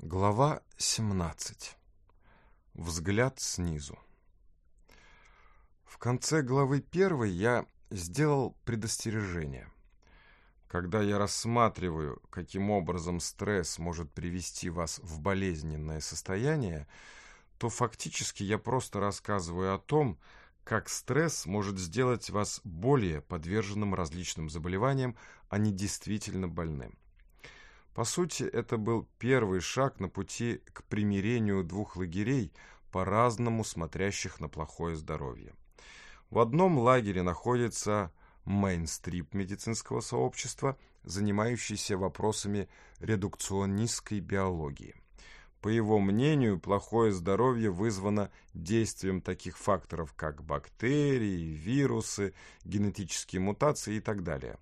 Глава 17. Взгляд снизу. В конце главы первой я сделал предостережение. Когда я рассматриваю, каким образом стресс может привести вас в болезненное состояние, то фактически я просто рассказываю о том, как стресс может сделать вас более подверженным различным заболеваниям, а не действительно больным. По сути, это был первый шаг на пути к примирению двух лагерей, по-разному смотрящих на плохое здоровье. В одном лагере находится мейнстрип медицинского сообщества, занимающийся вопросами редукционистской биологии. По его мнению, плохое здоровье вызвано действием таких факторов, как бактерии, вирусы, генетические мутации и так далее.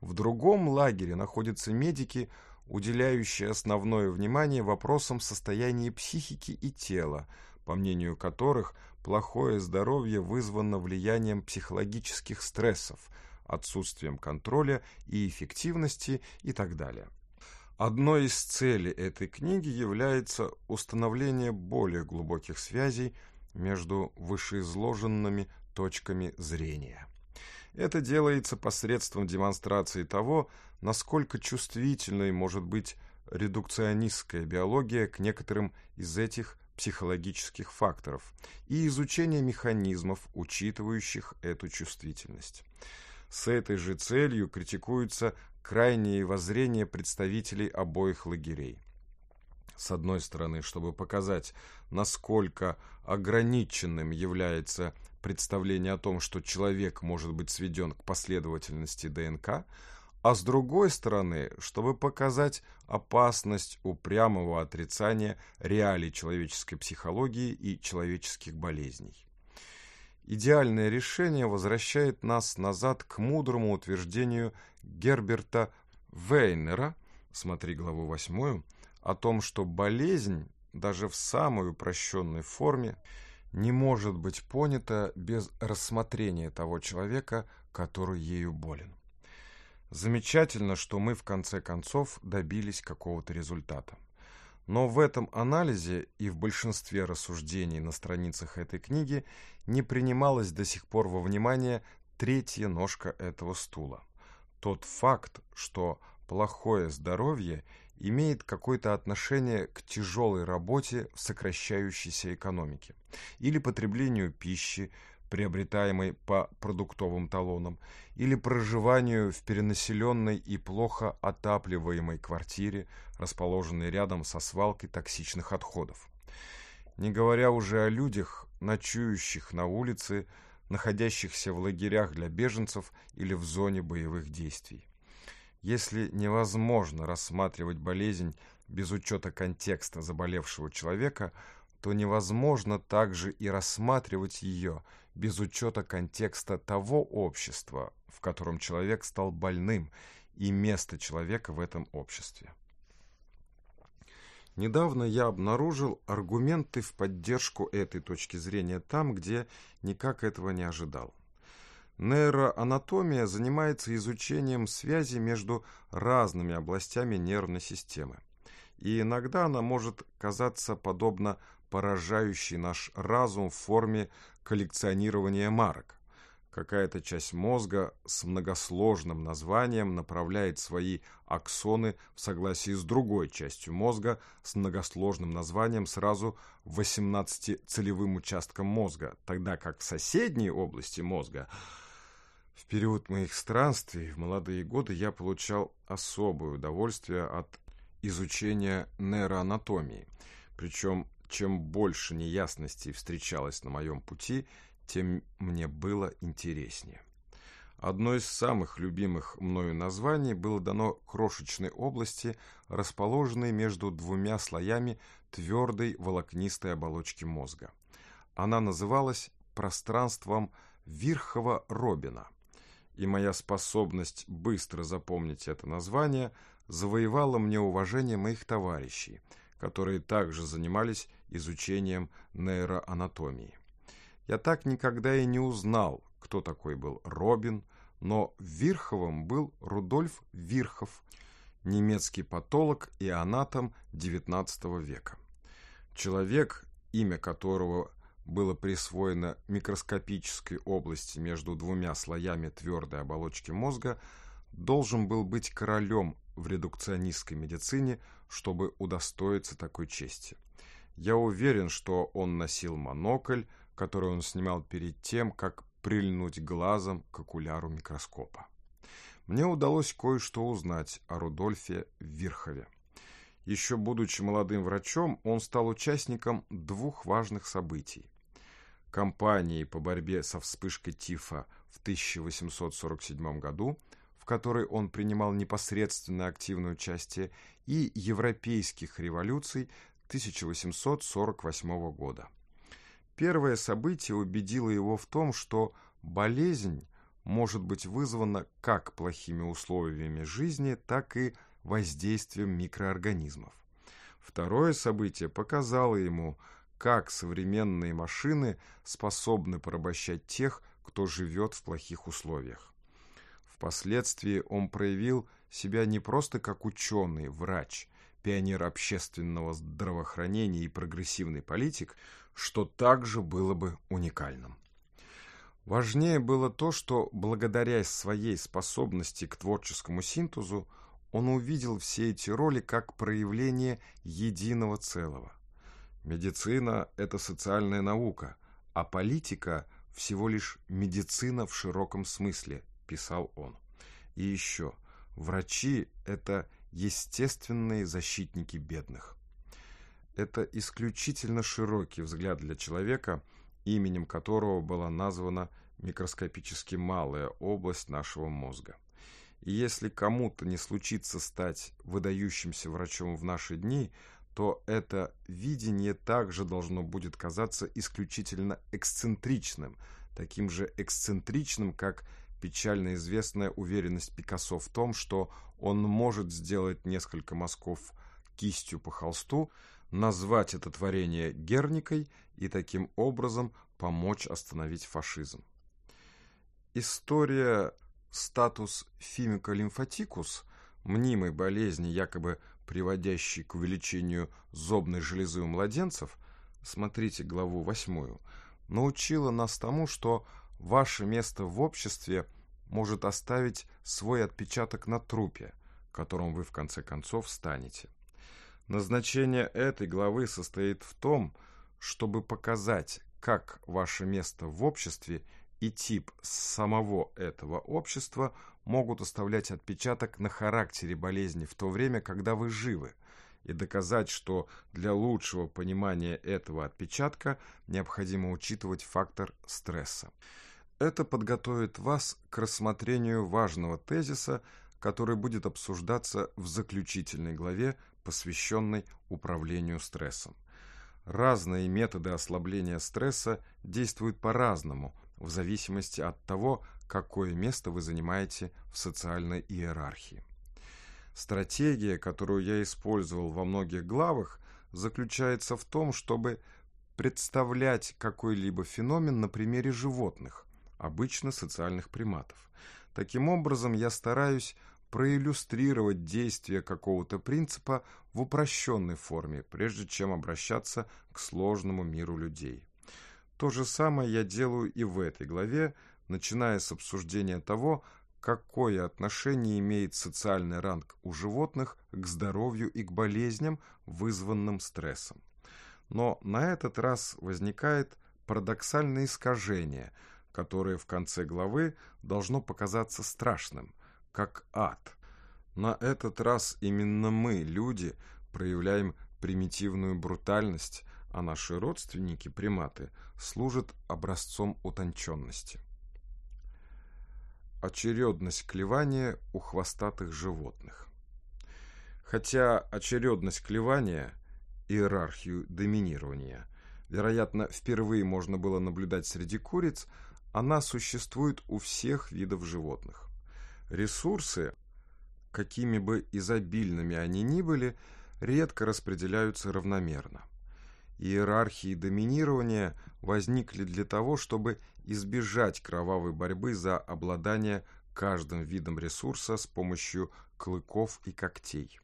В другом лагере находятся медики – уделяющий основное внимание вопросам состояния психики и тела, по мнению которых плохое здоровье вызвано влиянием психологических стрессов, отсутствием контроля и эффективности и так далее. Одной из целей этой книги является установление более глубоких связей между вышеизложенными точками зрения. Это делается посредством демонстрации того, что насколько чувствительной может быть редукционистская биология к некоторым из этих психологических факторов и изучение механизмов, учитывающих эту чувствительность. С этой же целью критикуются крайние воззрения представителей обоих лагерей. С одной стороны, чтобы показать, насколько ограниченным является представление о том, что человек может быть сведен к последовательности ДНК, а с другой стороны, чтобы показать опасность упрямого отрицания реалий человеческой психологии и человеческих болезней. Идеальное решение возвращает нас назад к мудрому утверждению Герберта Вейнера, смотри главу 8, о том, что болезнь, даже в самой упрощенной форме, не может быть понята без рассмотрения того человека, который ею болен. Замечательно, что мы в конце концов добились какого-то результата. Но в этом анализе и в большинстве рассуждений на страницах этой книги не принималась до сих пор во внимание третья ножка этого стула. Тот факт, что плохое здоровье имеет какое-то отношение к тяжелой работе в сокращающейся экономике или потреблению пищи, приобретаемой по продуктовым талонам, или проживанию в перенаселенной и плохо отапливаемой квартире, расположенной рядом со свалкой токсичных отходов. Не говоря уже о людях, ночующих на улице, находящихся в лагерях для беженцев или в зоне боевых действий. Если невозможно рассматривать болезнь без учета контекста заболевшего человека – то невозможно также и рассматривать ее без учета контекста того общества, в котором человек стал больным, и место человека в этом обществе. Недавно я обнаружил аргументы в поддержку этой точки зрения там, где никак этого не ожидал. Нейроанатомия занимается изучением связи между разными областями нервной системы. И иногда она может казаться подобна поражающий наш разум в форме коллекционирования марок. Какая-то часть мозга с многосложным названием направляет свои аксоны в согласии с другой частью мозга с многосложным названием сразу 18-целевым участком мозга, тогда как в соседней области мозга в период моих странствий в молодые годы я получал особое удовольствие от изучения нейроанатомии. Причем чем больше неясностей встречалось на моем пути, тем мне было интереснее. Одно из самых любимых мною названий было дано крошечной области, расположенной между двумя слоями твердой волокнистой оболочки мозга. Она называлась пространством Вирхова-Робина, и моя способность быстро запомнить это название завоевала мне уважение моих товарищей – которые также занимались изучением нейроанатомии. Я так никогда и не узнал, кто такой был Робин, но Вирховым был Рудольф Вирхов, немецкий патолог и анатом XIX века. Человек, имя которого было присвоено микроскопической области между двумя слоями твердой оболочки мозга, должен был быть королем в редукционистской медицине – чтобы удостоиться такой чести. Я уверен, что он носил монокль, который он снимал перед тем, как прильнуть глазом к окуляру микроскопа. Мне удалось кое-что узнать о Рудольфе Вирхове. Еще будучи молодым врачом, он стал участником двух важных событий. Компании по борьбе со вспышкой ТИФа в 1847 году – в которой он принимал непосредственно активное участие, и европейских революций 1848 года. Первое событие убедило его в том, что болезнь может быть вызвана как плохими условиями жизни, так и воздействием микроорганизмов. Второе событие показало ему, как современные машины способны порабощать тех, кто живет в плохих условиях. Впоследствии он проявил себя не просто как ученый, врач, пионер общественного здравоохранения и прогрессивный политик, что также было бы уникальным. Важнее было то, что благодаря своей способности к творческому синтезу он увидел все эти роли как проявление единого целого. Медицина – это социальная наука, а политика – всего лишь медицина в широком смысле – писал он. И еще, врачи – это естественные защитники бедных. Это исключительно широкий взгляд для человека, именем которого была названа микроскопически малая область нашего мозга. И если кому-то не случится стать выдающимся врачом в наши дни, то это видение также должно будет казаться исключительно эксцентричным, таким же эксцентричным, как печально известная уверенность Пикассо в том, что он может сделать несколько мазков кистью по холсту, назвать это творение Герникой и таким образом помочь остановить фашизм. История статус фимика лимфатикус, мнимой болезни, якобы приводящей к увеличению зобной железы у младенцев, смотрите главу восьмую, научила нас тому, что ваше место в обществе может оставить свой отпечаток на трупе, которым вы в конце концов станете. Назначение этой главы состоит в том, чтобы показать, как ваше место в обществе и тип самого этого общества могут оставлять отпечаток на характере болезни в то время, когда вы живы, и доказать, что для лучшего понимания этого отпечатка необходимо учитывать фактор стресса. Это подготовит вас к рассмотрению важного тезиса, который будет обсуждаться в заключительной главе, посвященной управлению стрессом. Разные методы ослабления стресса действуют по-разному, в зависимости от того, какое место вы занимаете в социальной иерархии. Стратегия, которую я использовал во многих главах, заключается в том, чтобы представлять какой-либо феномен на примере животных, обычно социальных приматов. Таким образом, я стараюсь проиллюстрировать действие какого-то принципа в упрощенной форме, прежде чем обращаться к сложному миру людей. То же самое я делаю и в этой главе, начиная с обсуждения того, какое отношение имеет социальный ранг у животных к здоровью и к болезням, вызванным стрессом. Но на этот раз возникает парадоксальное искажение – которое в конце главы должно показаться страшным, как ад. На этот раз именно мы, люди, проявляем примитивную брутальность, а наши родственники, приматы, служат образцом утонченности. Очередность клевания у хвостатых животных. Хотя очередность клевания – иерархию доминирования – вероятно, впервые можно было наблюдать среди куриц – она существует у всех видов животных. Ресурсы, какими бы изобильными они ни были, редко распределяются равномерно. Иерархии доминирования возникли для того, чтобы избежать кровавой борьбы за обладание каждым видом ресурса с помощью клыков и когтей.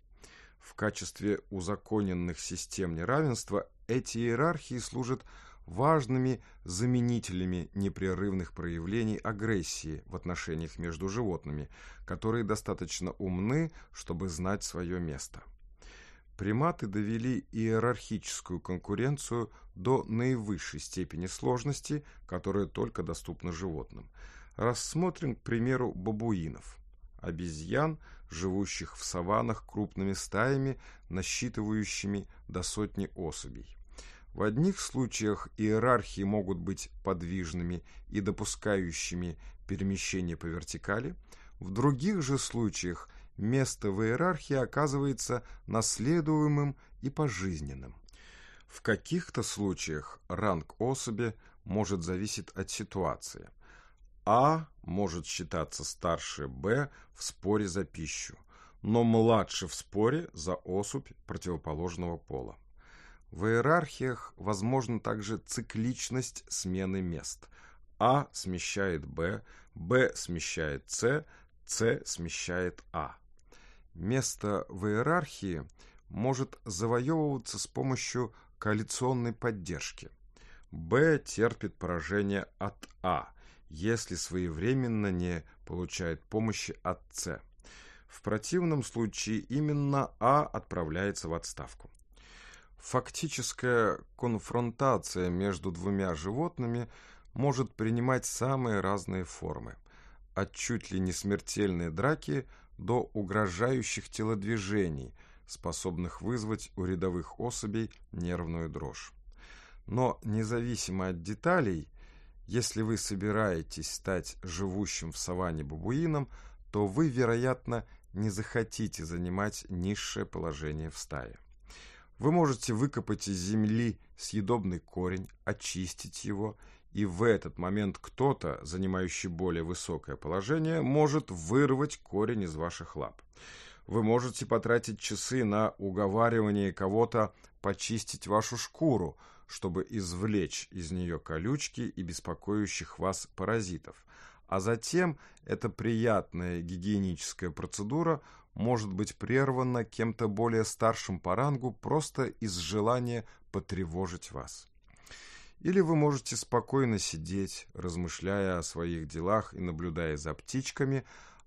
В качестве узаконенных систем неравенства эти иерархии служат важными заменителями непрерывных проявлений агрессии в отношениях между животными, которые достаточно умны, чтобы знать свое место. Приматы довели иерархическую конкуренцию до наивысшей степени сложности, которая только доступна животным. Рассмотрим, к примеру, бабуинов – обезьян, живущих в саваннах крупными стаями, насчитывающими до сотни особей. В одних случаях иерархии могут быть подвижными и допускающими перемещение по вертикали, в других же случаях место в иерархии оказывается наследуемым и пожизненным. В каких-то случаях ранг особи может зависеть от ситуации. А может считаться старше Б в споре за пищу, но младше в споре за особь противоположного пола. В иерархиях возможна также цикличность смены мест. А смещает Б, Б смещает С, С смещает А. Место в иерархии может завоевываться с помощью коалиционной поддержки. Б терпит поражение от А, если своевременно не получает помощи от С. В противном случае именно А отправляется в отставку. Фактическая конфронтация между двумя животными может принимать самые разные формы, от чуть ли не смертельной драки до угрожающих телодвижений, способных вызвать у рядовых особей нервную дрожь. Но независимо от деталей, если вы собираетесь стать живущим в саванне бабуином, то вы, вероятно, не захотите занимать низшее положение в стае. Вы можете выкопать из земли съедобный корень, очистить его, и в этот момент кто-то, занимающий более высокое положение, может вырвать корень из ваших лап. Вы можете потратить часы на уговаривание кого-то почистить вашу шкуру, чтобы извлечь из нее колючки и беспокоящих вас паразитов. А затем эта приятная гигиеническая процедура – может быть прервано кем-то более старшим по рангу просто из желания потревожить вас. Или вы можете спокойно сидеть, размышляя о своих делах и наблюдая за птичками,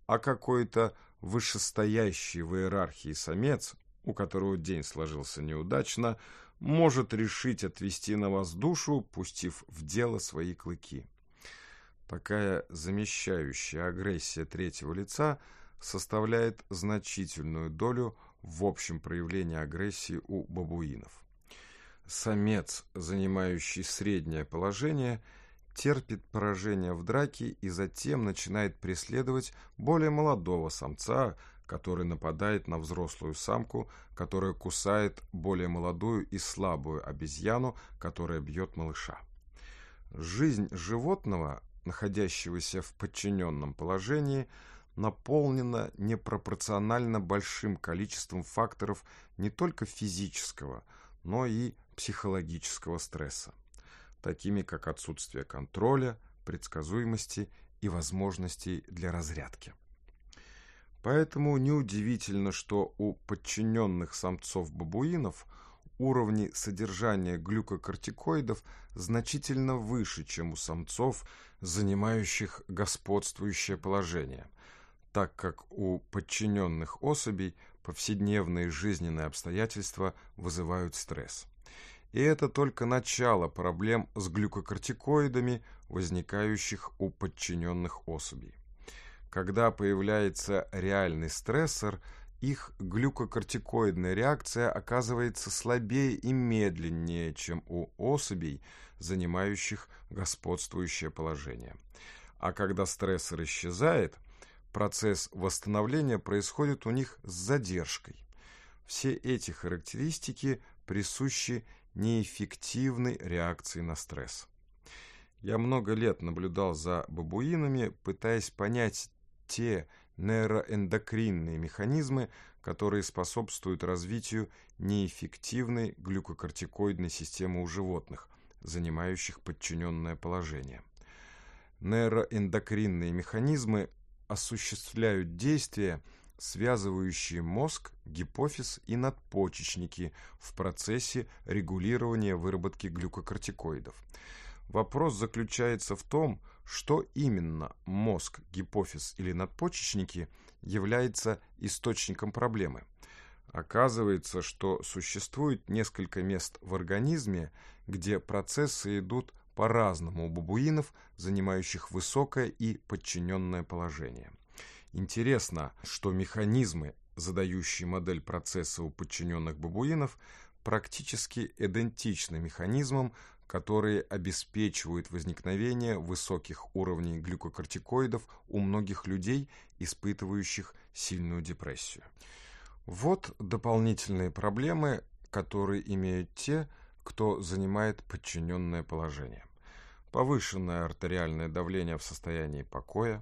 а какой-то вышестоящий в иерархии самец, у которого день сложился неудачно, может решить отвести на вас душу, пустив в дело свои клыки. Такая замещающая агрессия третьего лица – составляет значительную долю в общем проявлении агрессии у бабуинов. Самец, занимающий среднее положение, терпит поражение в драке и затем начинает преследовать более молодого самца, который нападает на взрослую самку, которая кусает более молодую и слабую обезьяну, которая бьет малыша. Жизнь животного, находящегося в подчиненном положении – наполнена непропорционально большим количеством факторов не только физического, но и психологического стресса, такими как отсутствие контроля, предсказуемости и возможностей для разрядки. Поэтому неудивительно, что у подчиненных самцов-бабуинов уровни содержания глюкокортикоидов значительно выше, чем у самцов, занимающих господствующее положение так как у подчиненных особей повседневные жизненные обстоятельства вызывают стресс. И это только начало проблем с глюкокортикоидами, возникающих у подчиненных особей. Когда появляется реальный стрессор, их глюкокортикоидная реакция оказывается слабее и медленнее, чем у особей, занимающих господствующее положение. А когда стрессор исчезает, Процесс восстановления происходит у них с задержкой. Все эти характеристики присущи неэффективной реакции на стресс. Я много лет наблюдал за бабуинами, пытаясь понять те нейроэндокринные механизмы, которые способствуют развитию неэффективной глюкокортикоидной системы у животных, занимающих подчиненное положение. Нейроэндокринные механизмы осуществляют действия, связывающие мозг, гипофиз и надпочечники в процессе регулирования выработки глюкокортикоидов. Вопрос заключается в том, что именно мозг, гипофиз или надпочечники является источником проблемы. Оказывается, что существует несколько мест в организме, где процессы идут по-разному у бабуинов, занимающих высокое и подчиненное положение. Интересно, что механизмы, задающие модель процесса у подчиненных бабуинов, практически идентичны механизмам, которые обеспечивают возникновение высоких уровней глюкокортикоидов у многих людей, испытывающих сильную депрессию. Вот дополнительные проблемы, которые имеют те, кто занимает подчиненное положение повышенное артериальное давление в состоянии покоя,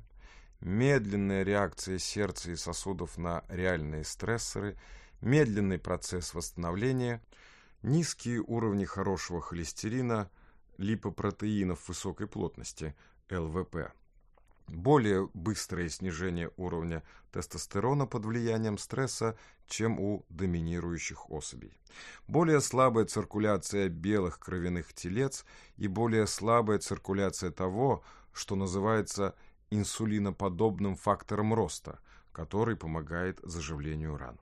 медленная реакция сердца и сосудов на реальные стрессоры, медленный процесс восстановления, низкие уровни хорошего холестерина, липопротеинов высокой плотности, ЛВП – более быстрое снижение уровня тестостерона под влиянием стресса, чем у доминирующих особей. Более слабая циркуляция белых кровяных телец и более слабая циркуляция того, что называется инсулиноподобным фактором роста, который помогает заживлению ран.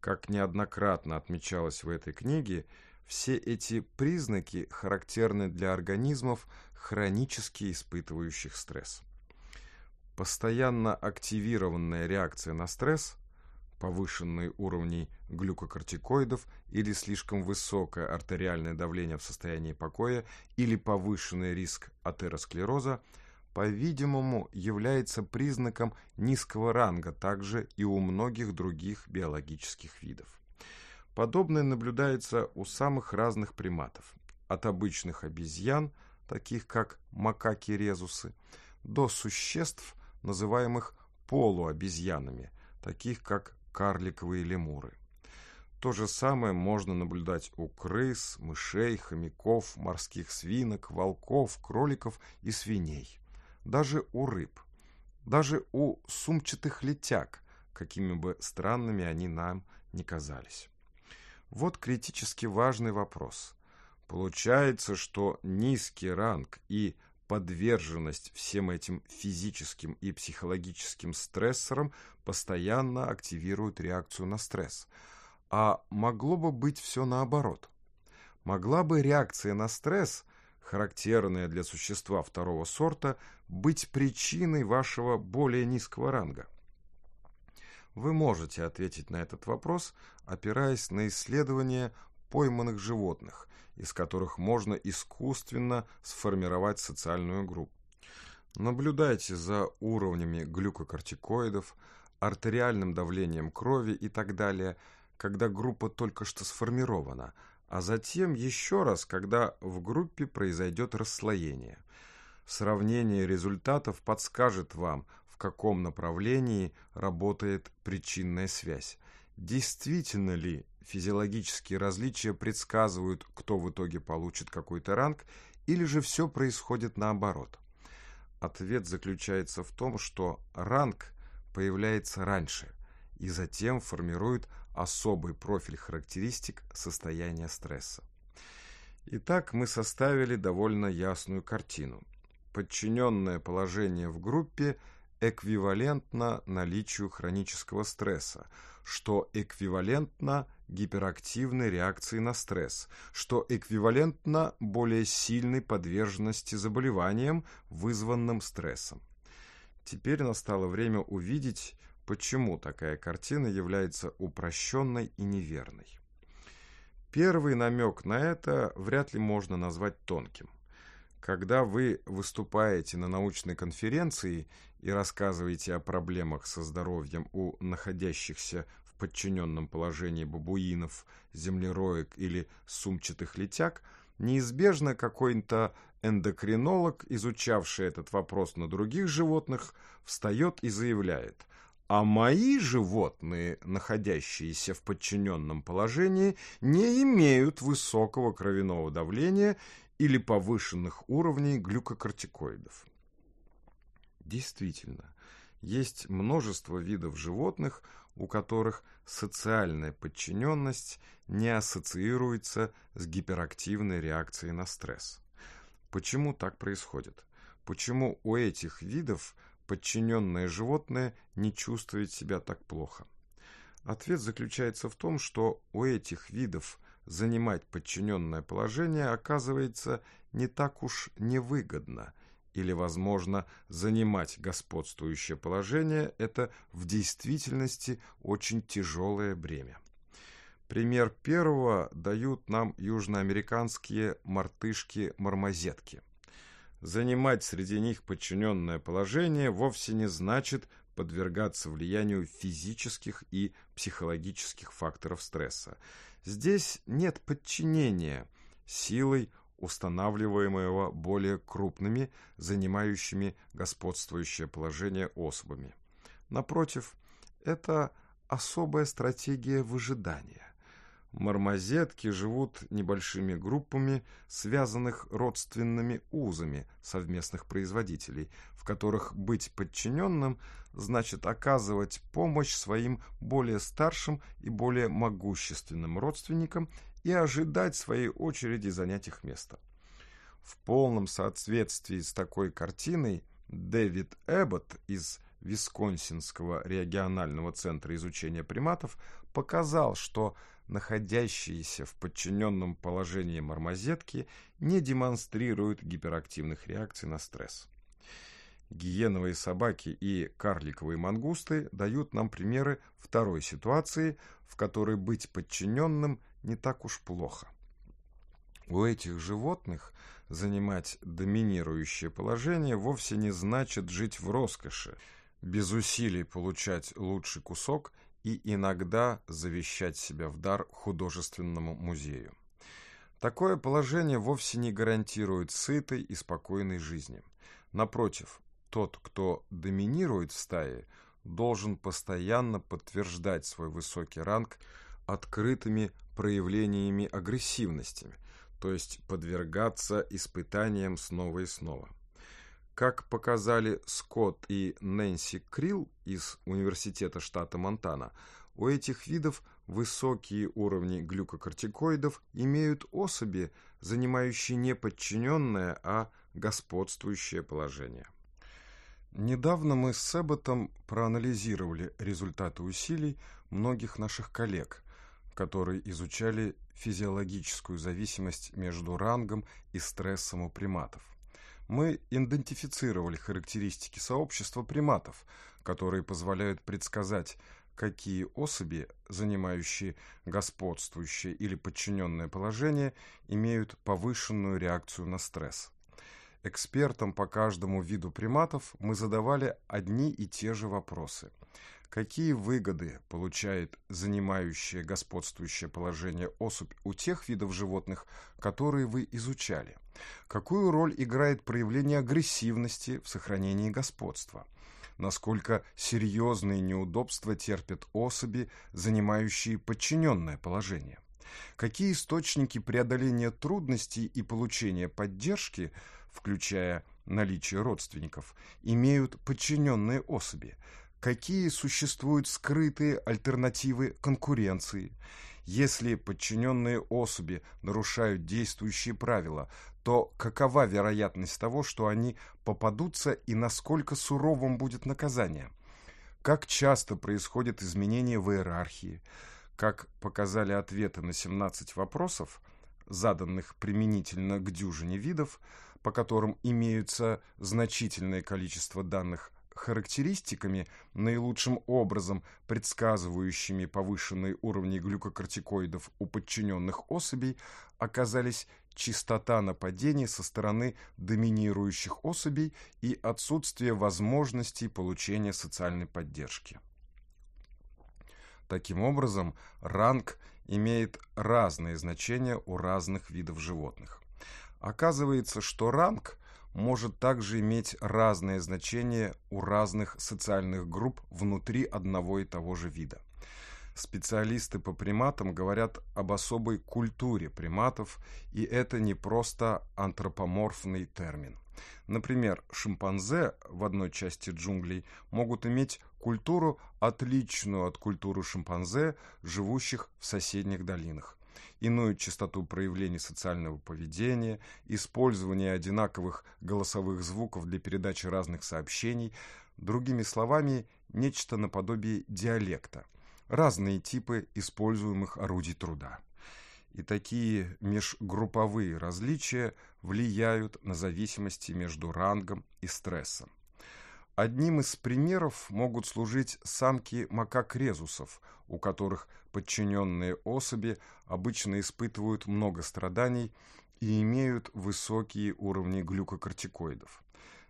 Как неоднократно отмечалось в этой книге, все эти признаки характерны для организмов, хронически испытывающих стресс постоянно активированная реакция на стресс, повышенные уровни глюкокортикоидов или слишком высокое артериальное давление в состоянии покоя или повышенный риск атеросклероза, по-видимому, является признаком низкого ранга также и у многих других биологических видов. Подобное наблюдается у самых разных приматов, от обычных обезьян, таких как макаки-резусы, до существ – называемых полуобезьянами, таких как карликовые лемуры. То же самое можно наблюдать у крыс, мышей, хомяков, морских свинок, волков, кроликов и свиней. Даже у рыб. Даже у сумчатых летяг, какими бы странными они нам не казались. Вот критически важный вопрос. Получается, что низкий ранг и подверженность всем этим физическим и психологическим стрессорам постоянно активирует реакцию на стресс. А могло бы быть все наоборот. Могла бы реакция на стресс, характерная для существа второго сорта, быть причиной вашего более низкого ранга? Вы можете ответить на этот вопрос, опираясь на исследования пойманных животных – из которых можно искусственно сформировать социальную группу. Наблюдайте за уровнями глюкокортикоидов, артериальным давлением крови и так далее, когда группа только что сформирована, а затем еще раз, когда в группе произойдет расслоение. Сравнение результатов подскажет вам, в каком направлении работает причинная связь. Действительно ли физиологические различия предсказывают, кто в итоге получит какой-то ранг, или же все происходит наоборот. Ответ заключается в том, что ранг появляется раньше и затем формирует особый профиль характеристик состояния стресса. Итак, мы составили довольно ясную картину. Подчиненное положение в группе – эквивалентно наличию хронического стресса, что эквивалентно гиперактивной реакции на стресс, что эквивалентно более сильной подверженности заболеваниям, вызванным стрессом. Теперь настало время увидеть, почему такая картина является упрощенной и неверной. Первый намек на это вряд ли можно назвать тонким – когда вы выступаете на научной конференции и рассказываете о проблемах со здоровьем у находящихся в подчиненном положении бабуинов, землероек или сумчатых летяг, неизбежно какой-то эндокринолог, изучавший этот вопрос на других животных, встает и заявляет – а мои животные, находящиеся в подчиненном положении, не имеют высокого кровяного давления или повышенных уровней глюкокортикоидов. Действительно, есть множество видов животных, у которых социальная подчиненность не ассоциируется с гиперактивной реакцией на стресс. Почему так происходит? Почему у этих видов подчиненное животное не чувствует себя так плохо? Ответ заключается в том, что у этих видов занимать подчиненное положение оказывается не так уж невыгодно, или, возможно, занимать господствующее положение – это в действительности очень тяжелое бремя. Пример первого дают нам южноамериканские мартышки-мармозетки. Занимать среди них подчиненное положение вовсе не значит подвергаться влиянию физических и психологических факторов стресса. Здесь нет подчинения силой, устанавливаемого более крупными, занимающими господствующее положение особами. Напротив, это особая стратегия выжидания, Мармозетки живут небольшими группами, связанных родственными узами совместных производителей, в которых быть подчиненным значит оказывать помощь своим более старшим и более могущественным родственникам и ожидать своей очереди занять их место. В полном соответствии с такой картиной Дэвид Эббот из Висконсинского регионального центра изучения приматов показал, что находящиеся в подчиненном положении мармозетки не демонстрируют гиперактивных реакций на стресс. Гиеновые собаки и карликовые мангусты дают нам примеры второй ситуации, в которой быть подчиненным не так уж плохо. У этих животных занимать доминирующее положение вовсе не значит жить в роскоши – без усилий получать лучший кусок и иногда завещать себя в дар художественному музею. Такое положение вовсе не гарантирует сытой и спокойной жизни. Напротив, тот, кто доминирует в стае, должен постоянно подтверждать свой высокий ранг открытыми проявлениями агрессивности, то есть подвергаться испытаниям снова и снова. Как показали Скотт и Нэнси Крилл из Университета штата Монтана, у этих видов высокие уровни глюкокортикоидов имеют особи, занимающие не подчиненное, а господствующее положение. Недавно мы с Себботом проанализировали результаты усилий многих наших коллег, которые изучали физиологическую зависимость между рангом и стрессом у приматов мы идентифицировали характеристики сообщества приматов, которые позволяют предсказать, какие особи, занимающие господствующее или подчиненное положение, имеют повышенную реакцию на стресс. Экспертам по каждому виду приматов мы задавали одни и те же вопросы. Какие выгоды получает занимающее господствующее положение особь у тех видов животных, которые вы изучали? Какую роль играет проявление агрессивности в сохранении господства? Насколько серьезные неудобства терпят особи, занимающие подчиненное положение? Какие источники преодоления трудностей и получения поддержки, включая наличие родственников, имеют подчиненные особи? Какие существуют скрытые альтернативы конкуренции? Если подчиненные особи нарушают действующие правила, то какова вероятность того, что они попадутся и насколько суровым будет наказание? Как часто происходит изменение в иерархии? Как показали ответы на 17 вопросов, заданных применительно к дюжине видов, по которым имеются значительное количество данных характеристиками, наилучшим образом предсказывающими повышенные уровни глюкокортикоидов у подчиненных особей, оказались чистота нападений со стороны доминирующих особей и отсутствие возможностей получения социальной поддержки. Таким образом, ранг имеет разные значения у разных видов животных. Оказывается, что ранг может также иметь разное значение у разных социальных групп внутри одного и того же вида. Специалисты по приматам говорят об особой культуре приматов, и это не просто антропоморфный термин. Например, шимпанзе в одной части джунглей могут иметь культуру, отличную от культуры шимпанзе, живущих в соседних долинах иную частоту проявлений социального поведения, использование одинаковых голосовых звуков для передачи разных сообщений, другими словами, нечто наподобие диалекта разные типы используемых орудий труда. И такие межгрупповые различия влияют на зависимости между рангом и стрессом. Одним из примеров могут служить самки макак-резусов, у которых подчиненные особи обычно испытывают много страданий и имеют высокие уровни глюкокортикоидов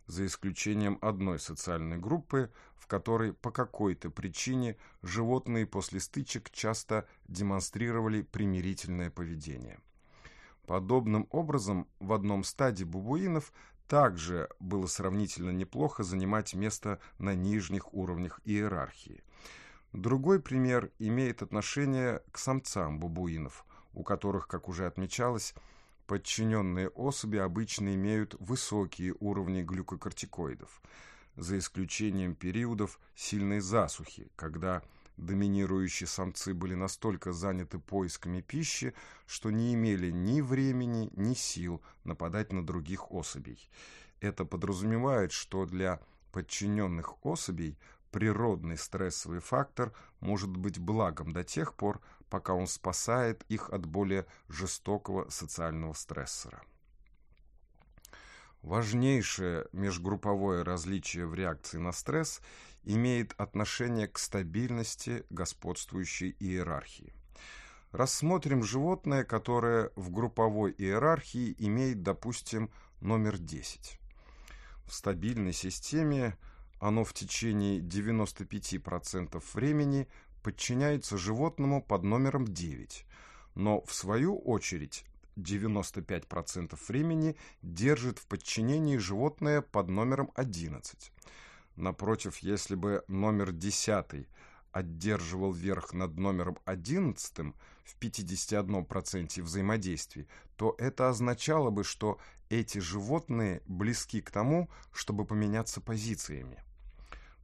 за исключением одной социальной группы, в которой по какой-то причине животные после стычек часто демонстрировали примирительное поведение. Подобным образом в одном стаде бубуинов также было сравнительно неплохо занимать место на нижних уровнях иерархии. Другой пример имеет отношение к самцам бубуинов, у которых, как уже отмечалось, Подчиненные особи обычно имеют высокие уровни глюкокортикоидов, за исключением периодов сильной засухи, когда доминирующие самцы были настолько заняты поисками пищи, что не имели ни времени, ни сил нападать на других особей. Это подразумевает, что для подчиненных особей природный стрессовый фактор может быть благом до тех пор, пока он спасает их от более жестокого социального стрессора. Важнейшее межгрупповое различие в реакции на стресс имеет отношение к стабильности господствующей иерархии. Рассмотрим животное, которое в групповой иерархии имеет, допустим, номер 10. В стабильной системе оно в течение 95% времени – подчиняется животному под номером 9, но в свою очередь 95% времени держит в подчинении животное под номером 11. Напротив, если бы номер 10 одерживал верх над номером 11 в 51% взаимодействий, то это означало бы, что эти животные близки к тому, чтобы поменяться позициями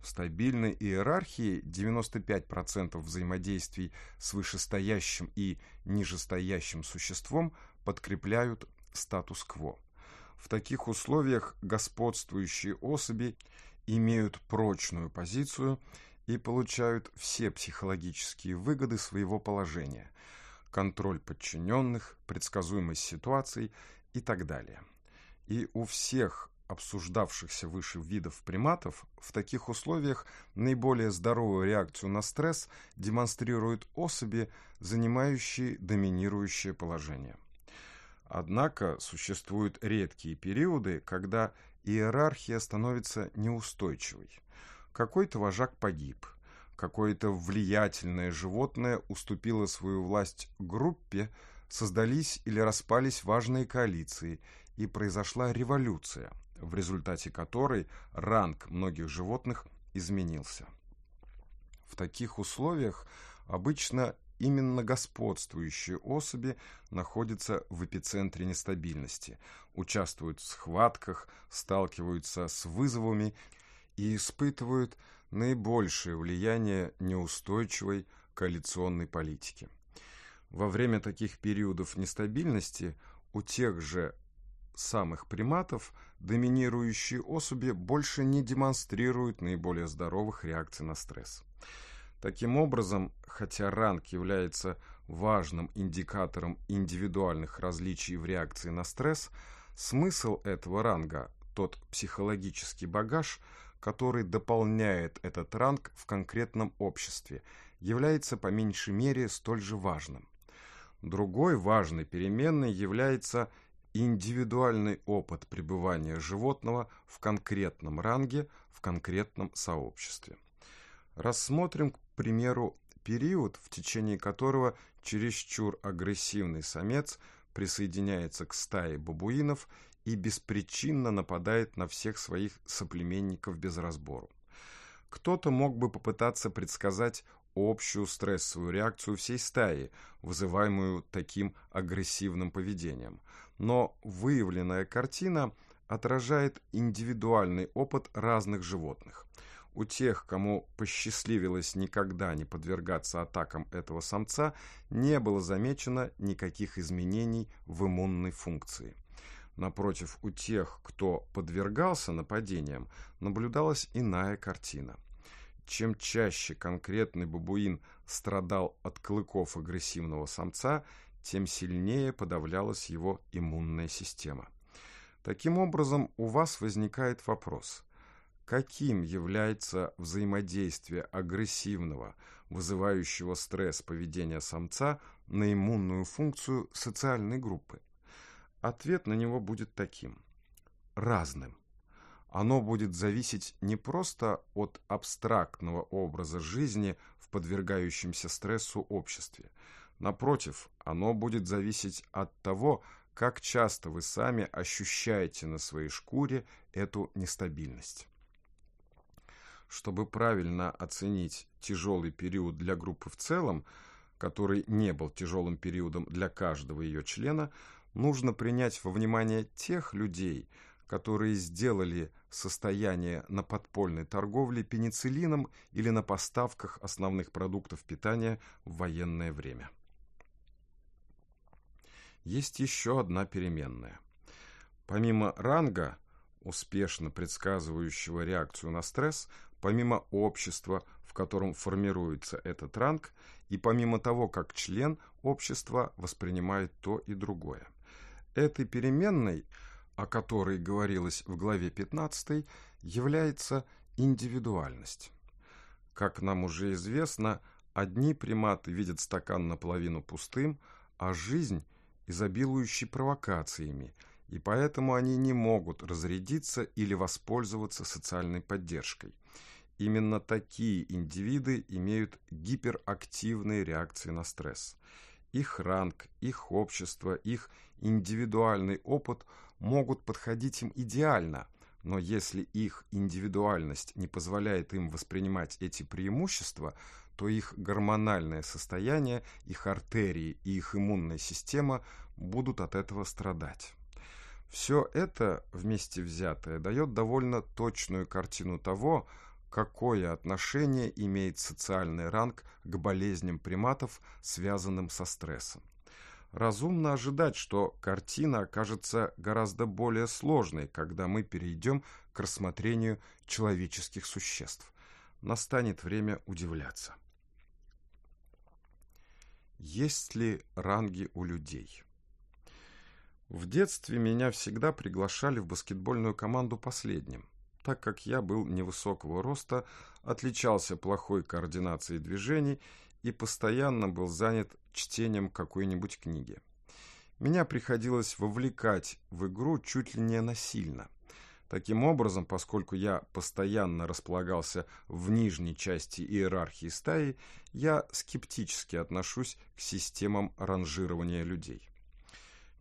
стабильной иерархии 95% взаимодействий с вышестоящим и нижестоящим существом подкрепляют статус-кво. В таких условиях господствующие особи имеют прочную позицию и получают все психологические выгоды своего положения – контроль подчиненных, предсказуемость ситуаций и так далее. И у всех обсуждавшихся выше видов приматов, в таких условиях наиболее здоровую реакцию на стресс демонстрируют особи, занимающие доминирующее положение. Однако существуют редкие периоды, когда иерархия становится неустойчивой. Какой-то вожак погиб, какое-то влиятельное животное уступило свою власть группе, создались или распались важные коалиции, и произошла революция – в результате которой ранг многих животных изменился. В таких условиях обычно именно господствующие особи находятся в эпицентре нестабильности, участвуют в схватках, сталкиваются с вызовами и испытывают наибольшее влияние неустойчивой коалиционной политики. Во время таких периодов нестабильности у тех же самых приматов доминирующие особи больше не демонстрируют наиболее здоровых реакций на стресс. Таким образом, хотя ранг является важным индикатором индивидуальных различий в реакции на стресс, смысл этого ранга, тот психологический багаж, который дополняет этот ранг в конкретном обществе, является по меньшей мере столь же важным. Другой важной переменной является индивидуальный опыт пребывания животного в конкретном ранге в конкретном сообществе. Рассмотрим, к примеру, период, в течение которого чересчур агрессивный самец присоединяется к стае бабуинов и беспричинно нападает на всех своих соплеменников без разбору. Кто-то мог бы попытаться предсказать общую стрессовую реакцию всей стаи, вызываемую таким агрессивным поведением. Но выявленная картина отражает индивидуальный опыт разных животных. У тех, кому посчастливилось никогда не подвергаться атакам этого самца, не было замечено никаких изменений в иммунной функции. Напротив, у тех, кто подвергался нападениям, наблюдалась иная картина – чем чаще конкретный бабуин страдал от клыков агрессивного самца, тем сильнее подавлялась его иммунная система. Таким образом, у вас возникает вопрос, каким является взаимодействие агрессивного, вызывающего стресс поведения самца на иммунную функцию социальной группы? Ответ на него будет таким – разным оно будет зависеть не просто от абстрактного образа жизни в подвергающемся стрессу обществе. Напротив, оно будет зависеть от того, как часто вы сами ощущаете на своей шкуре эту нестабильность. Чтобы правильно оценить тяжелый период для группы в целом, который не был тяжелым периодом для каждого ее члена, нужно принять во внимание тех людей, которые сделали состояние на подпольной торговле пенициллином или на поставках основных продуктов питания в военное время. Есть еще одна переменная. Помимо ранга, успешно предсказывающего реакцию на стресс, помимо общества, в котором формируется этот ранг, и помимо того, как член общества воспринимает то и другое. Этой переменной – о которой говорилось в главе 15, является индивидуальность. Как нам уже известно, одни приматы видят стакан наполовину пустым, а жизнь изобилующей провокациями, и поэтому они не могут разрядиться или воспользоваться социальной поддержкой. Именно такие индивиды имеют гиперактивные реакции на стресс. Их ранг, их общество, их индивидуальный опыт – могут подходить им идеально, но если их индивидуальность не позволяет им воспринимать эти преимущества, то их гормональное состояние, их артерии и их иммунная система будут от этого страдать. Все это вместе взятое дает довольно точную картину того, какое отношение имеет социальный ранг к болезням приматов, связанным со стрессом разумно ожидать, что картина окажется гораздо более сложной, когда мы перейдем к рассмотрению человеческих существ. Настанет время удивляться. Есть ли ранги у людей? В детстве меня всегда приглашали в баскетбольную команду последним. Так как я был невысокого роста, отличался плохой координацией движений и постоянно был занят чтением какой-нибудь книги. Меня приходилось вовлекать в игру чуть ли не насильно. Таким образом, поскольку я постоянно располагался в нижней части иерархии стаи, я скептически отношусь к системам ранжирования людей.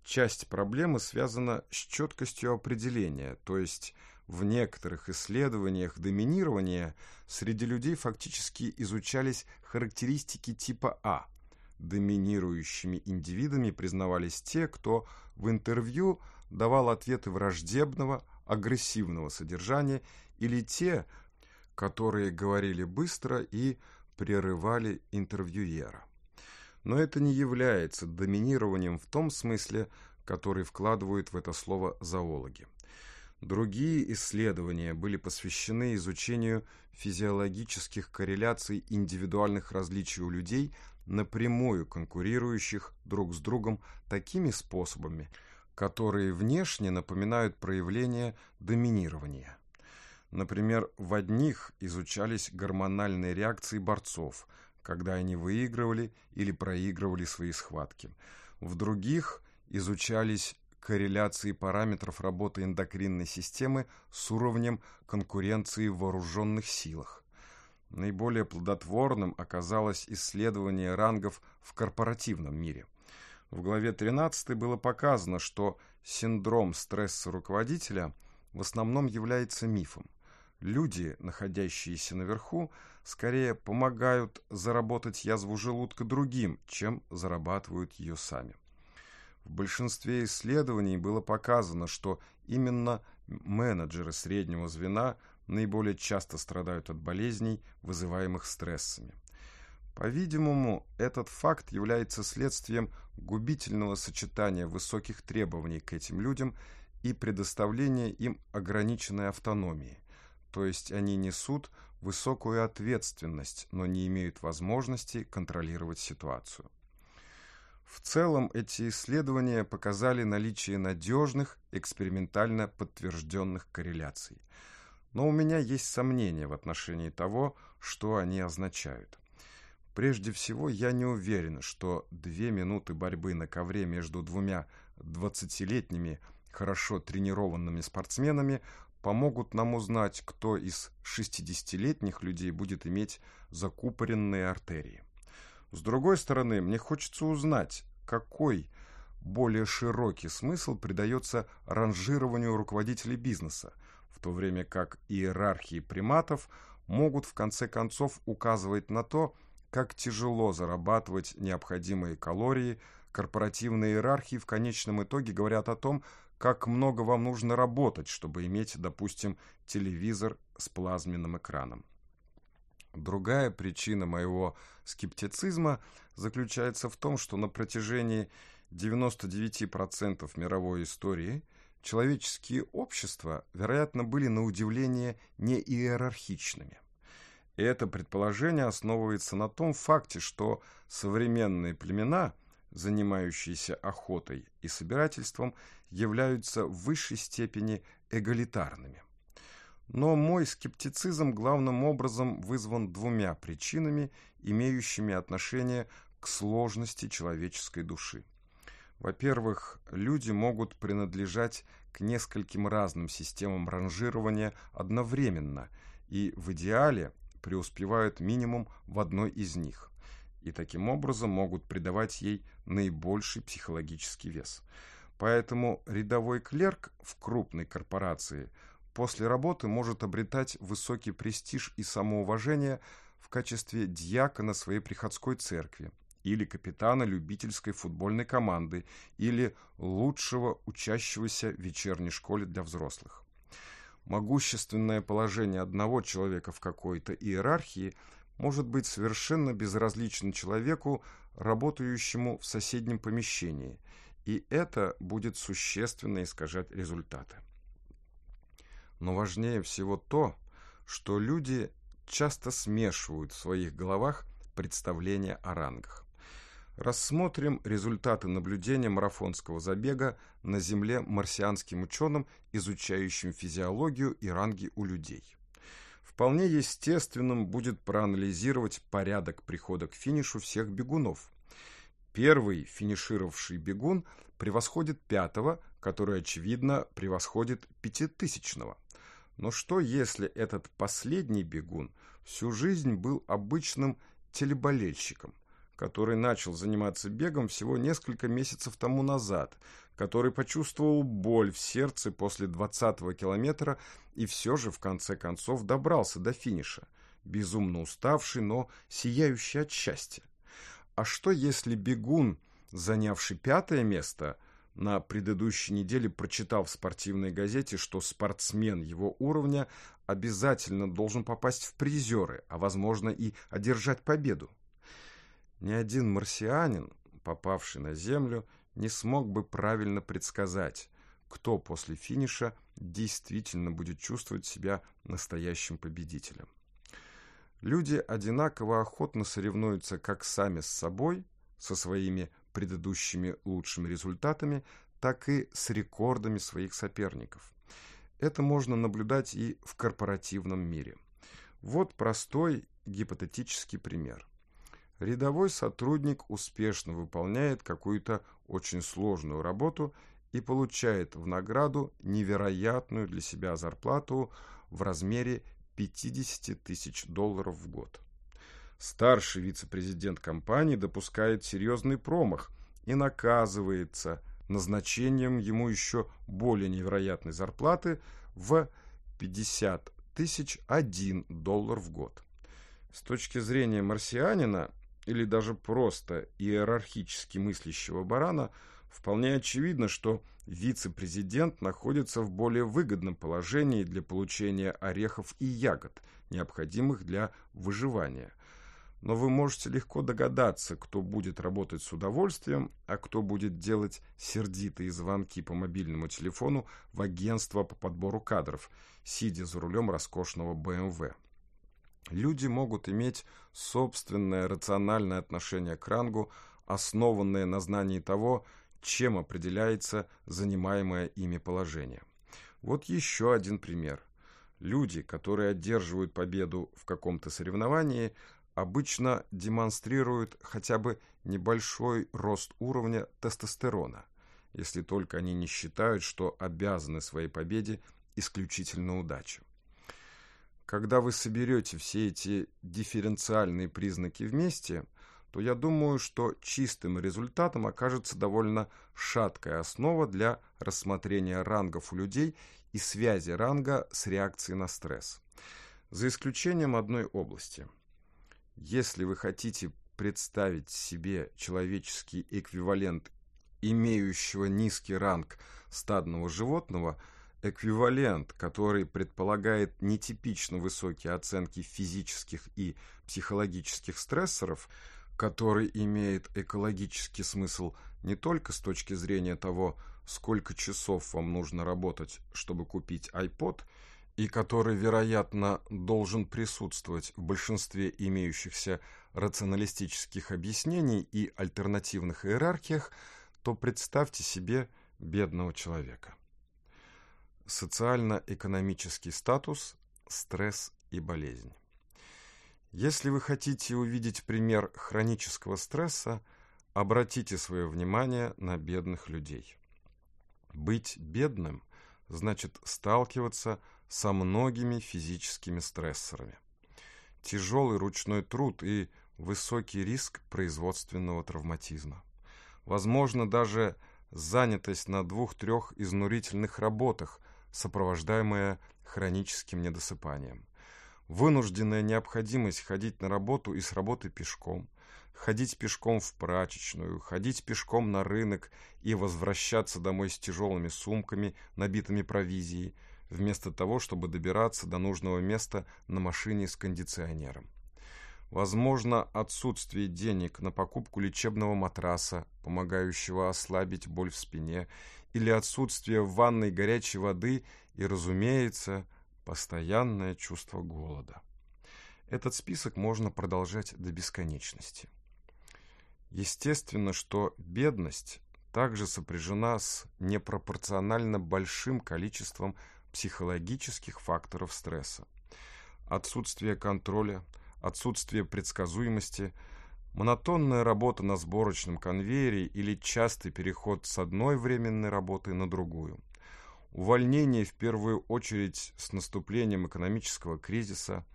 Часть проблемы связана с четкостью определения, то есть в некоторых исследованиях доминирования среди людей фактически изучались характеристики типа А – доминирующими индивидами признавались те, кто в интервью давал ответы враждебного, агрессивного содержания или те, которые говорили быстро и прерывали интервьюера. Но это не является доминированием в том смысле, который вкладывают в это слово зоологи. Другие исследования были посвящены изучению физиологических корреляций индивидуальных различий у людей – напрямую конкурирующих друг с другом такими способами, которые внешне напоминают проявление доминирования. Например, в одних изучались гормональные реакции борцов, когда они выигрывали или проигрывали свои схватки. В других изучались корреляции параметров работы эндокринной системы с уровнем конкуренции в вооруженных силах. Наиболее плодотворным оказалось исследование рангов в корпоративном мире. В главе 13 было показано, что синдром стресса руководителя в основном является мифом. Люди, находящиеся наверху, скорее помогают заработать язву желудка другим, чем зарабатывают ее сами. В большинстве исследований было показано, что именно менеджеры среднего звена – наиболее часто страдают от болезней, вызываемых стрессами. По-видимому, этот факт является следствием губительного сочетания высоких требований к этим людям и предоставления им ограниченной автономии, то есть они несут высокую ответственность, но не имеют возможности контролировать ситуацию. В целом эти исследования показали наличие надежных, экспериментально подтвержденных корреляций – но у меня есть сомнения в отношении того, что они означают. Прежде всего, я не уверен, что две минуты борьбы на ковре между двумя двадцатилетними хорошо тренированными спортсменами помогут нам узнать, кто из шестидесятилетних людей будет иметь закупоренные артерии. С другой стороны, мне хочется узнать, какой более широкий смысл придается ранжированию руководителей бизнеса – в то время как иерархии приматов могут в конце концов указывать на то, как тяжело зарабатывать необходимые калории, корпоративные иерархии в конечном итоге говорят о том, как много вам нужно работать, чтобы иметь, допустим, телевизор с плазменным экраном. Другая причина моего скептицизма заключается в том, что на протяжении 99% мировой истории – человеческие общества, вероятно, были на удивление не иерархичными. Это предположение основывается на том факте, что современные племена, занимающиеся охотой и собирательством, являются в высшей степени эгалитарными. Но мой скептицизм главным образом вызван двумя причинами, имеющими отношение к сложности человеческой души. Во-первых, люди могут принадлежать к нескольким разным системам ранжирования одновременно и в идеале преуспевают минимум в одной из них и таким образом могут придавать ей наибольший психологический вес. Поэтому рядовой клерк в крупной корпорации после работы может обретать высокий престиж и самоуважение в качестве дьякона своей приходской церкви, или капитана любительской футбольной команды, или лучшего учащегося в вечерней школе для взрослых. Могущественное положение одного человека в какой-то иерархии может быть совершенно безразлично человеку, работающему в соседнем помещении, и это будет существенно искажать результаты. Но важнее всего то, что люди часто смешивают в своих головах представления о рангах. Рассмотрим результаты наблюдения марафонского забега на Земле марсианским ученым, изучающим физиологию и ранги у людей. Вполне естественным будет проанализировать порядок прихода к финишу всех бегунов. Первый финишировавший бегун превосходит пятого, который, очевидно, превосходит пятитысячного. Но что, если этот последний бегун всю жизнь был обычным телеболельщиком? который начал заниматься бегом всего несколько месяцев тому назад, который почувствовал боль в сердце после 20-го километра и все же в конце концов добрался до финиша, безумно уставший, но сияющий от счастья. А что если бегун, занявший пятое место, на предыдущей неделе прочитал в спортивной газете, что спортсмен его уровня обязательно должен попасть в призеры, а возможно и одержать победу? Ни один марсианин, попавший на Землю, не смог бы правильно предсказать, кто после финиша действительно будет чувствовать себя настоящим победителем. Люди одинаково охотно соревнуются как сами с собой, со своими предыдущими лучшими результатами, так и с рекордами своих соперников. Это можно наблюдать и в корпоративном мире. Вот простой гипотетический пример рядовой сотрудник успешно выполняет какую-то очень сложную работу и получает в награду невероятную для себя зарплату в размере 50 тысяч долларов в год. Старший вице-президент компании допускает серьезный промах и наказывается назначением ему еще более невероятной зарплаты в 50 тысяч 1 доллар в год. С точки зрения марсианина, или даже просто иерархически мыслящего барана, вполне очевидно, что вице-президент находится в более выгодном положении для получения орехов и ягод, необходимых для выживания. Но вы можете легко догадаться, кто будет работать с удовольствием, а кто будет делать сердитые звонки по мобильному телефону в агентство по подбору кадров, сидя за рулем роскошного БМВ. Люди могут иметь собственное рациональное отношение к рангу, основанное на знании того, чем определяется занимаемое ими положение. Вот еще один пример. Люди, которые одерживают победу в каком-то соревновании, обычно демонстрируют хотя бы небольшой рост уровня тестостерона, если только они не считают, что обязаны своей победе исключительно удачей. Когда вы соберете все эти дифференциальные признаки вместе, то я думаю, что чистым результатом окажется довольно шаткая основа для рассмотрения рангов у людей и связи ранга с реакцией на стресс. За исключением одной области. Если вы хотите представить себе человеческий эквивалент имеющего низкий ранг стадного животного – эквивалент, который предполагает нетипично высокие оценки физических и психологических стрессоров, который имеет экологический смысл не только с точки зрения того, сколько часов вам нужно работать, чтобы купить iPod, и который, вероятно, должен присутствовать в большинстве имеющихся рационалистических объяснений и альтернативных иерархиях, то представьте себе бедного человека социально-экономический статус, стресс и болезнь. Если вы хотите увидеть пример хронического стресса, обратите свое внимание на бедных людей. Быть бедным значит сталкиваться со многими физическими стрессорами. Тяжелый ручной труд и высокий риск производственного травматизма. Возможно, даже занятость на двух-трех изнурительных работах, сопровождаемое хроническим недосыпанием. Вынужденная необходимость ходить на работу и с работы пешком, ходить пешком в прачечную, ходить пешком на рынок и возвращаться домой с тяжелыми сумками, набитыми провизией, вместо того, чтобы добираться до нужного места на машине с кондиционером. Возможно, отсутствие денег на покупку лечебного матраса, помогающего ослабить боль в спине, или отсутствие в ванной горячей воды и, разумеется, постоянное чувство голода. Этот список можно продолжать до бесконечности. Естественно, что бедность также сопряжена с непропорционально большим количеством психологических факторов стресса. Отсутствие контроля, отсутствие предсказуемости – Монотонная работа на сборочном конвейере или частый переход с одной временной работы на другую. Увольнение в первую очередь с наступлением экономического кризиса,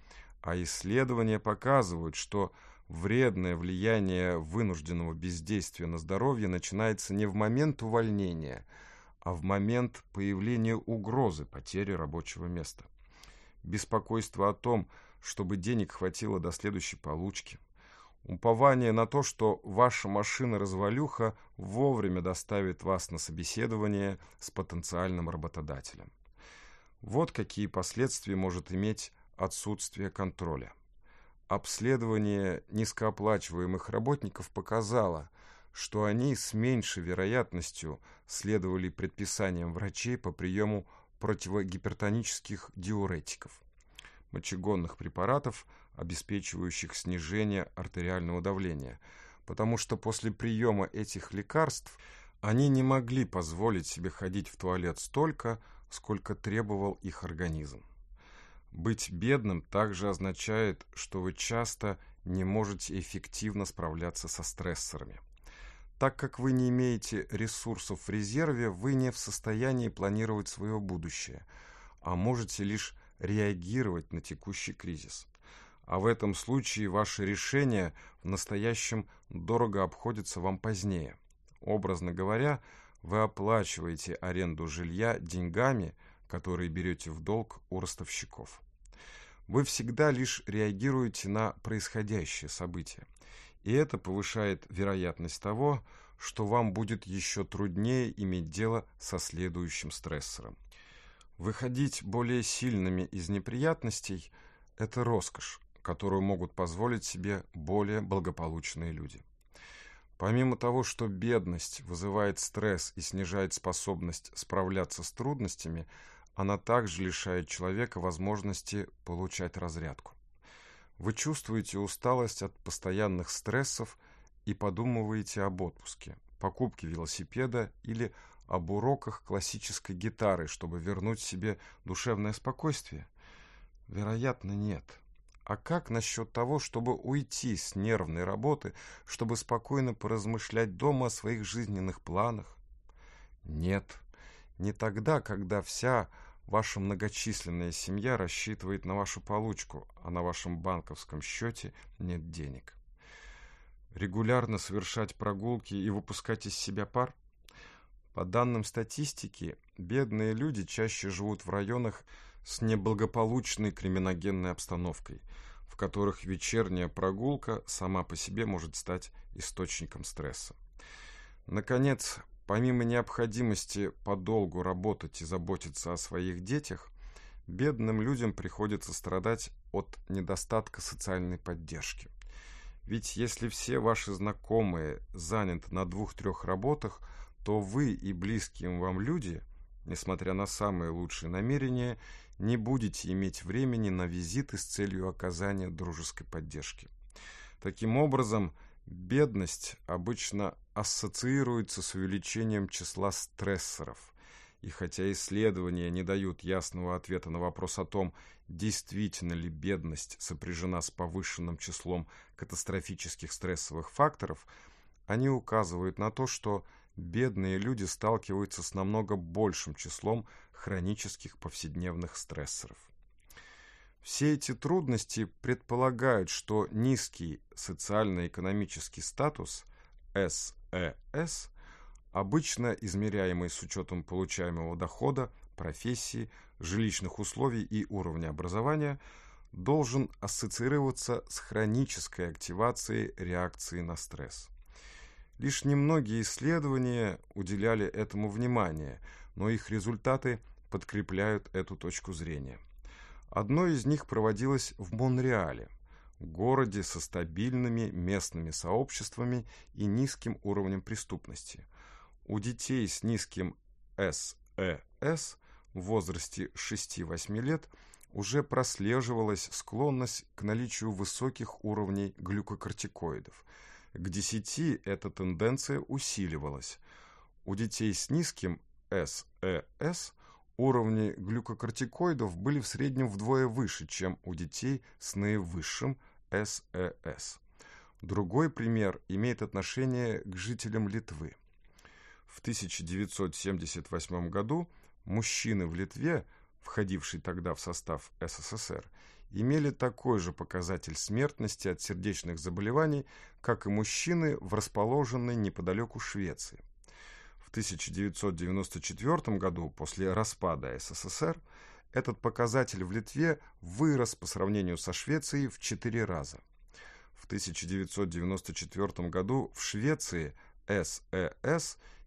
а исследования показывают, что вредное влияние вынужденного бездействия на здоровье начинается не в момент увольнения, а в момент появления угрозы потери рабочего места. Беспокойство о том, чтобы денег хватило до следующей получки, Упование на то, что ваша машина-развалюха вовремя доставит вас на собеседование с потенциальным работодателем. Вот какие последствия может иметь отсутствие контроля. Обследование низкооплачиваемых работников показало, что они с меньшей вероятностью следовали предписаниям врачей по приему противогипертонических диуретиков, мочегонных препаратов – обеспечивающих снижение артериального давления, потому что после приема этих лекарств они не могли позволить себе ходить в туалет столько, сколько требовал их организм. Быть бедным также означает, что вы часто не можете эффективно справляться со стрессорами. Так как вы не имеете ресурсов в резерве, вы не в состоянии планировать свое будущее, а можете лишь реагировать на текущий кризис а в этом случае ваше решение в настоящем дорого обходится вам позднее. Образно говоря, вы оплачиваете аренду жилья деньгами, которые берете в долг у ростовщиков. Вы всегда лишь реагируете на происходящее событие, и это повышает вероятность того, что вам будет еще труднее иметь дело со следующим стрессором. Выходить более сильными из неприятностей – это роскошь, которую могут позволить себе более благополучные люди. Помимо того, что бедность вызывает стресс и снижает способность справляться с трудностями, она также лишает человека возможности получать разрядку. Вы чувствуете усталость от постоянных стрессов и подумываете об отпуске, покупке велосипеда или об уроках классической гитары, чтобы вернуть себе душевное спокойствие? Вероятно, нет. А как насчет того, чтобы уйти с нервной работы, чтобы спокойно поразмышлять дома о своих жизненных планах? Нет, не тогда, когда вся ваша многочисленная семья рассчитывает на вашу получку, а на вашем банковском счете нет денег. Регулярно совершать прогулки и выпускать из себя пар? По данным статистики, бедные люди чаще живут в районах, с неблагополучной криминогенной обстановкой, в которых вечерняя прогулка сама по себе может стать источником стресса. Наконец, помимо необходимости подолгу работать и заботиться о своих детях, бедным людям приходится страдать от недостатка социальной поддержки. Ведь если все ваши знакомые заняты на двух-трех работах, то вы и близким вам люди, несмотря на самые лучшие намерения, не будете иметь времени на визиты с целью оказания дружеской поддержки. Таким образом, бедность обычно ассоциируется с увеличением числа стрессоров. И хотя исследования не дают ясного ответа на вопрос о том, действительно ли бедность сопряжена с повышенным числом катастрофических стрессовых факторов, они указывают на то, что бедные люди сталкиваются с намного большим числом хронических повседневных стрессоров. Все эти трудности предполагают, что низкий социально-экономический статус СЭС, обычно измеряемый с учетом получаемого дохода, профессии, жилищных условий и уровня образования, должен ассоциироваться с хронической активацией реакции на стресс. Лишь немногие исследования уделяли этому внимание, но их результаты – подкрепляют эту точку зрения. Одно из них проводилось в Монреале, городе со стабильными местными сообществами и низким уровнем преступности. У детей с низким СЭС в возрасте 6-8 лет уже прослеживалась склонность к наличию высоких уровней глюкокортикоидов. К 10 эта тенденция усиливалась. У детей с низким СЭС – Уровни глюкокортикоидов были в среднем вдвое выше, чем у детей с наивысшим СЭС. Другой пример имеет отношение к жителям Литвы. В 1978 году мужчины в Литве, входившие тогда в состав СССР, имели такой же показатель смертности от сердечных заболеваний, как и мужчины в расположенной неподалеку Швеции. 1994 году после распада СССР этот показатель в Литве вырос по сравнению со Швецией в четыре раза. В 1994 году в Швеции СЭС э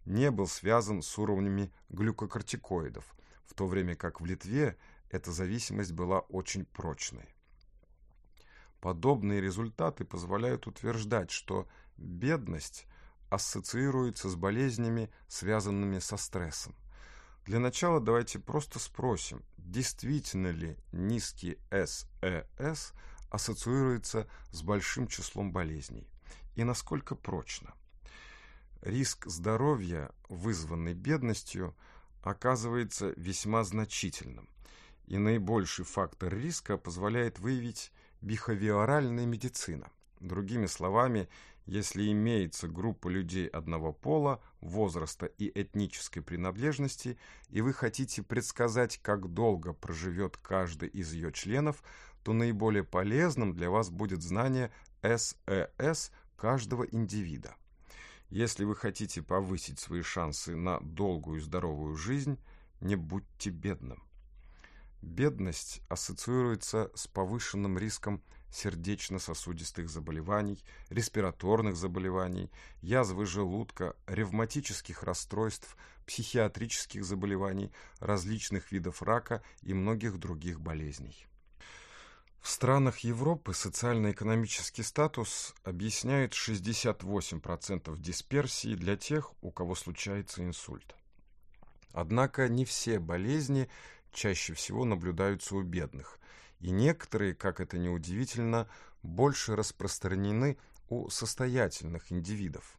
не был связан с уровнями глюкокортикоидов, в то время как в Литве эта зависимость была очень прочной. Подобные результаты позволяют утверждать, что бедность – ассоциируется с болезнями, связанными со стрессом. Для начала давайте просто спросим, действительно ли низкий СЭС ассоциируется с большим числом болезней и насколько прочно. Риск здоровья, вызванный бедностью, оказывается весьма значительным, и наибольший фактор риска позволяет выявить бихавиоральная медицина. Другими словами, если имеется группа людей одного пола, возраста и этнической принадлежности, и вы хотите предсказать, как долго проживет каждый из ее членов, то наиболее полезным для вас будет знание СЭС каждого индивида. Если вы хотите повысить свои шансы на долгую и здоровую жизнь, не будьте бедным. Бедность ассоциируется с повышенным риском – сердечно-сосудистых заболеваний, респираторных заболеваний, язвы желудка, ревматических расстройств, психиатрических заболеваний, различных видов рака и многих других болезней. В странах Европы социально-экономический статус объясняет 68% дисперсии для тех, у кого случается инсульт. Однако не все болезни чаще всего наблюдаются у бедных, и некоторые, как это ни удивительно, больше распространены у состоятельных индивидов.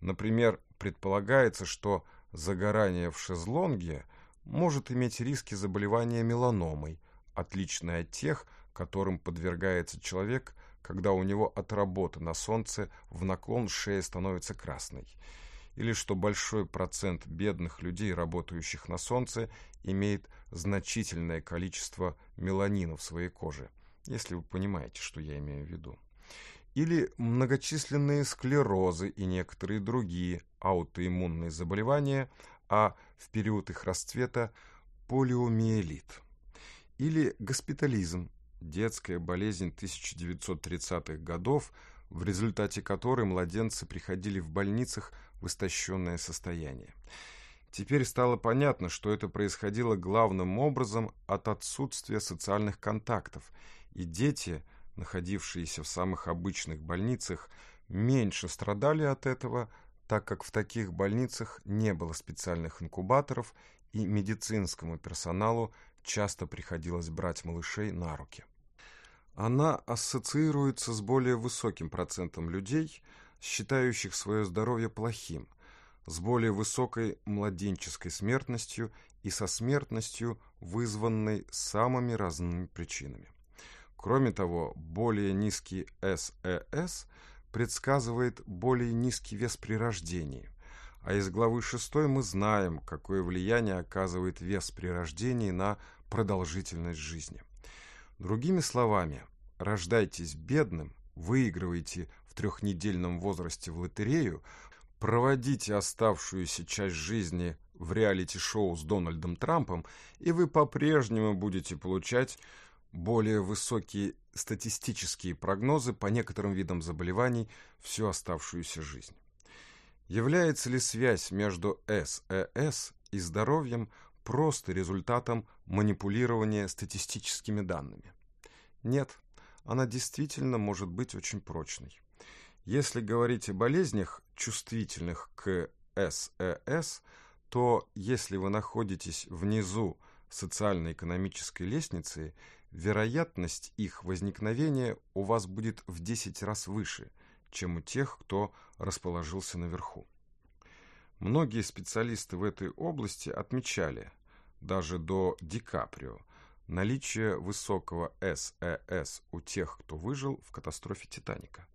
Например, предполагается, что загорание в шезлонге может иметь риски заболевания меланомой, отличные от тех, которым подвергается человек, когда у него от на солнце в наклон шея становится красной – или что большой процент бедных людей, работающих на солнце, имеет значительное количество меланина в своей коже, если вы понимаете, что я имею в виду. Или многочисленные склерозы и некоторые другие аутоиммунные заболевания, а в период их расцвета полиомиелит. Или госпитализм, детская болезнь 1930-х годов, в результате которой младенцы приходили в больницах истощенное состояние. Теперь стало понятно, что это происходило главным образом от отсутствия социальных контактов, и дети, находившиеся в самых обычных больницах, меньше страдали от этого, так как в таких больницах не было специальных инкубаторов и медицинскому персоналу часто приходилось брать малышей на руки. Она ассоциируется с более высоким процентом людей – считающих свое здоровье плохим, с более высокой младенческой смертностью и со смертностью, вызванной самыми разными причинами. Кроме того, более низкий СЭС предсказывает более низкий вес при рождении, а из главы 6 мы знаем, какое влияние оказывает вес при рождении на продолжительность жизни. Другими словами, рождайтесь бедным, выигрываете в трехнедельном возрасте в лотерею, проводите оставшуюся часть жизни в реалити-шоу с Дональдом Трампом, и вы по-прежнему будете получать более высокие статистические прогнозы по некоторым видам заболеваний всю оставшуюся жизнь. Является ли связь между СЭС и здоровьем просто результатом манипулирования статистическими данными? Нет, она действительно может быть очень прочной. Если говорить о болезнях, чувствительных к СЭС, то если вы находитесь внизу социально-экономической лестницы, вероятность их возникновения у вас будет в 10 раз выше, чем у тех, кто расположился наверху. Многие специалисты в этой области отмечали, даже до Ди Каприо, наличие высокого СЭС у тех, кто выжил в катастрофе «Титаника».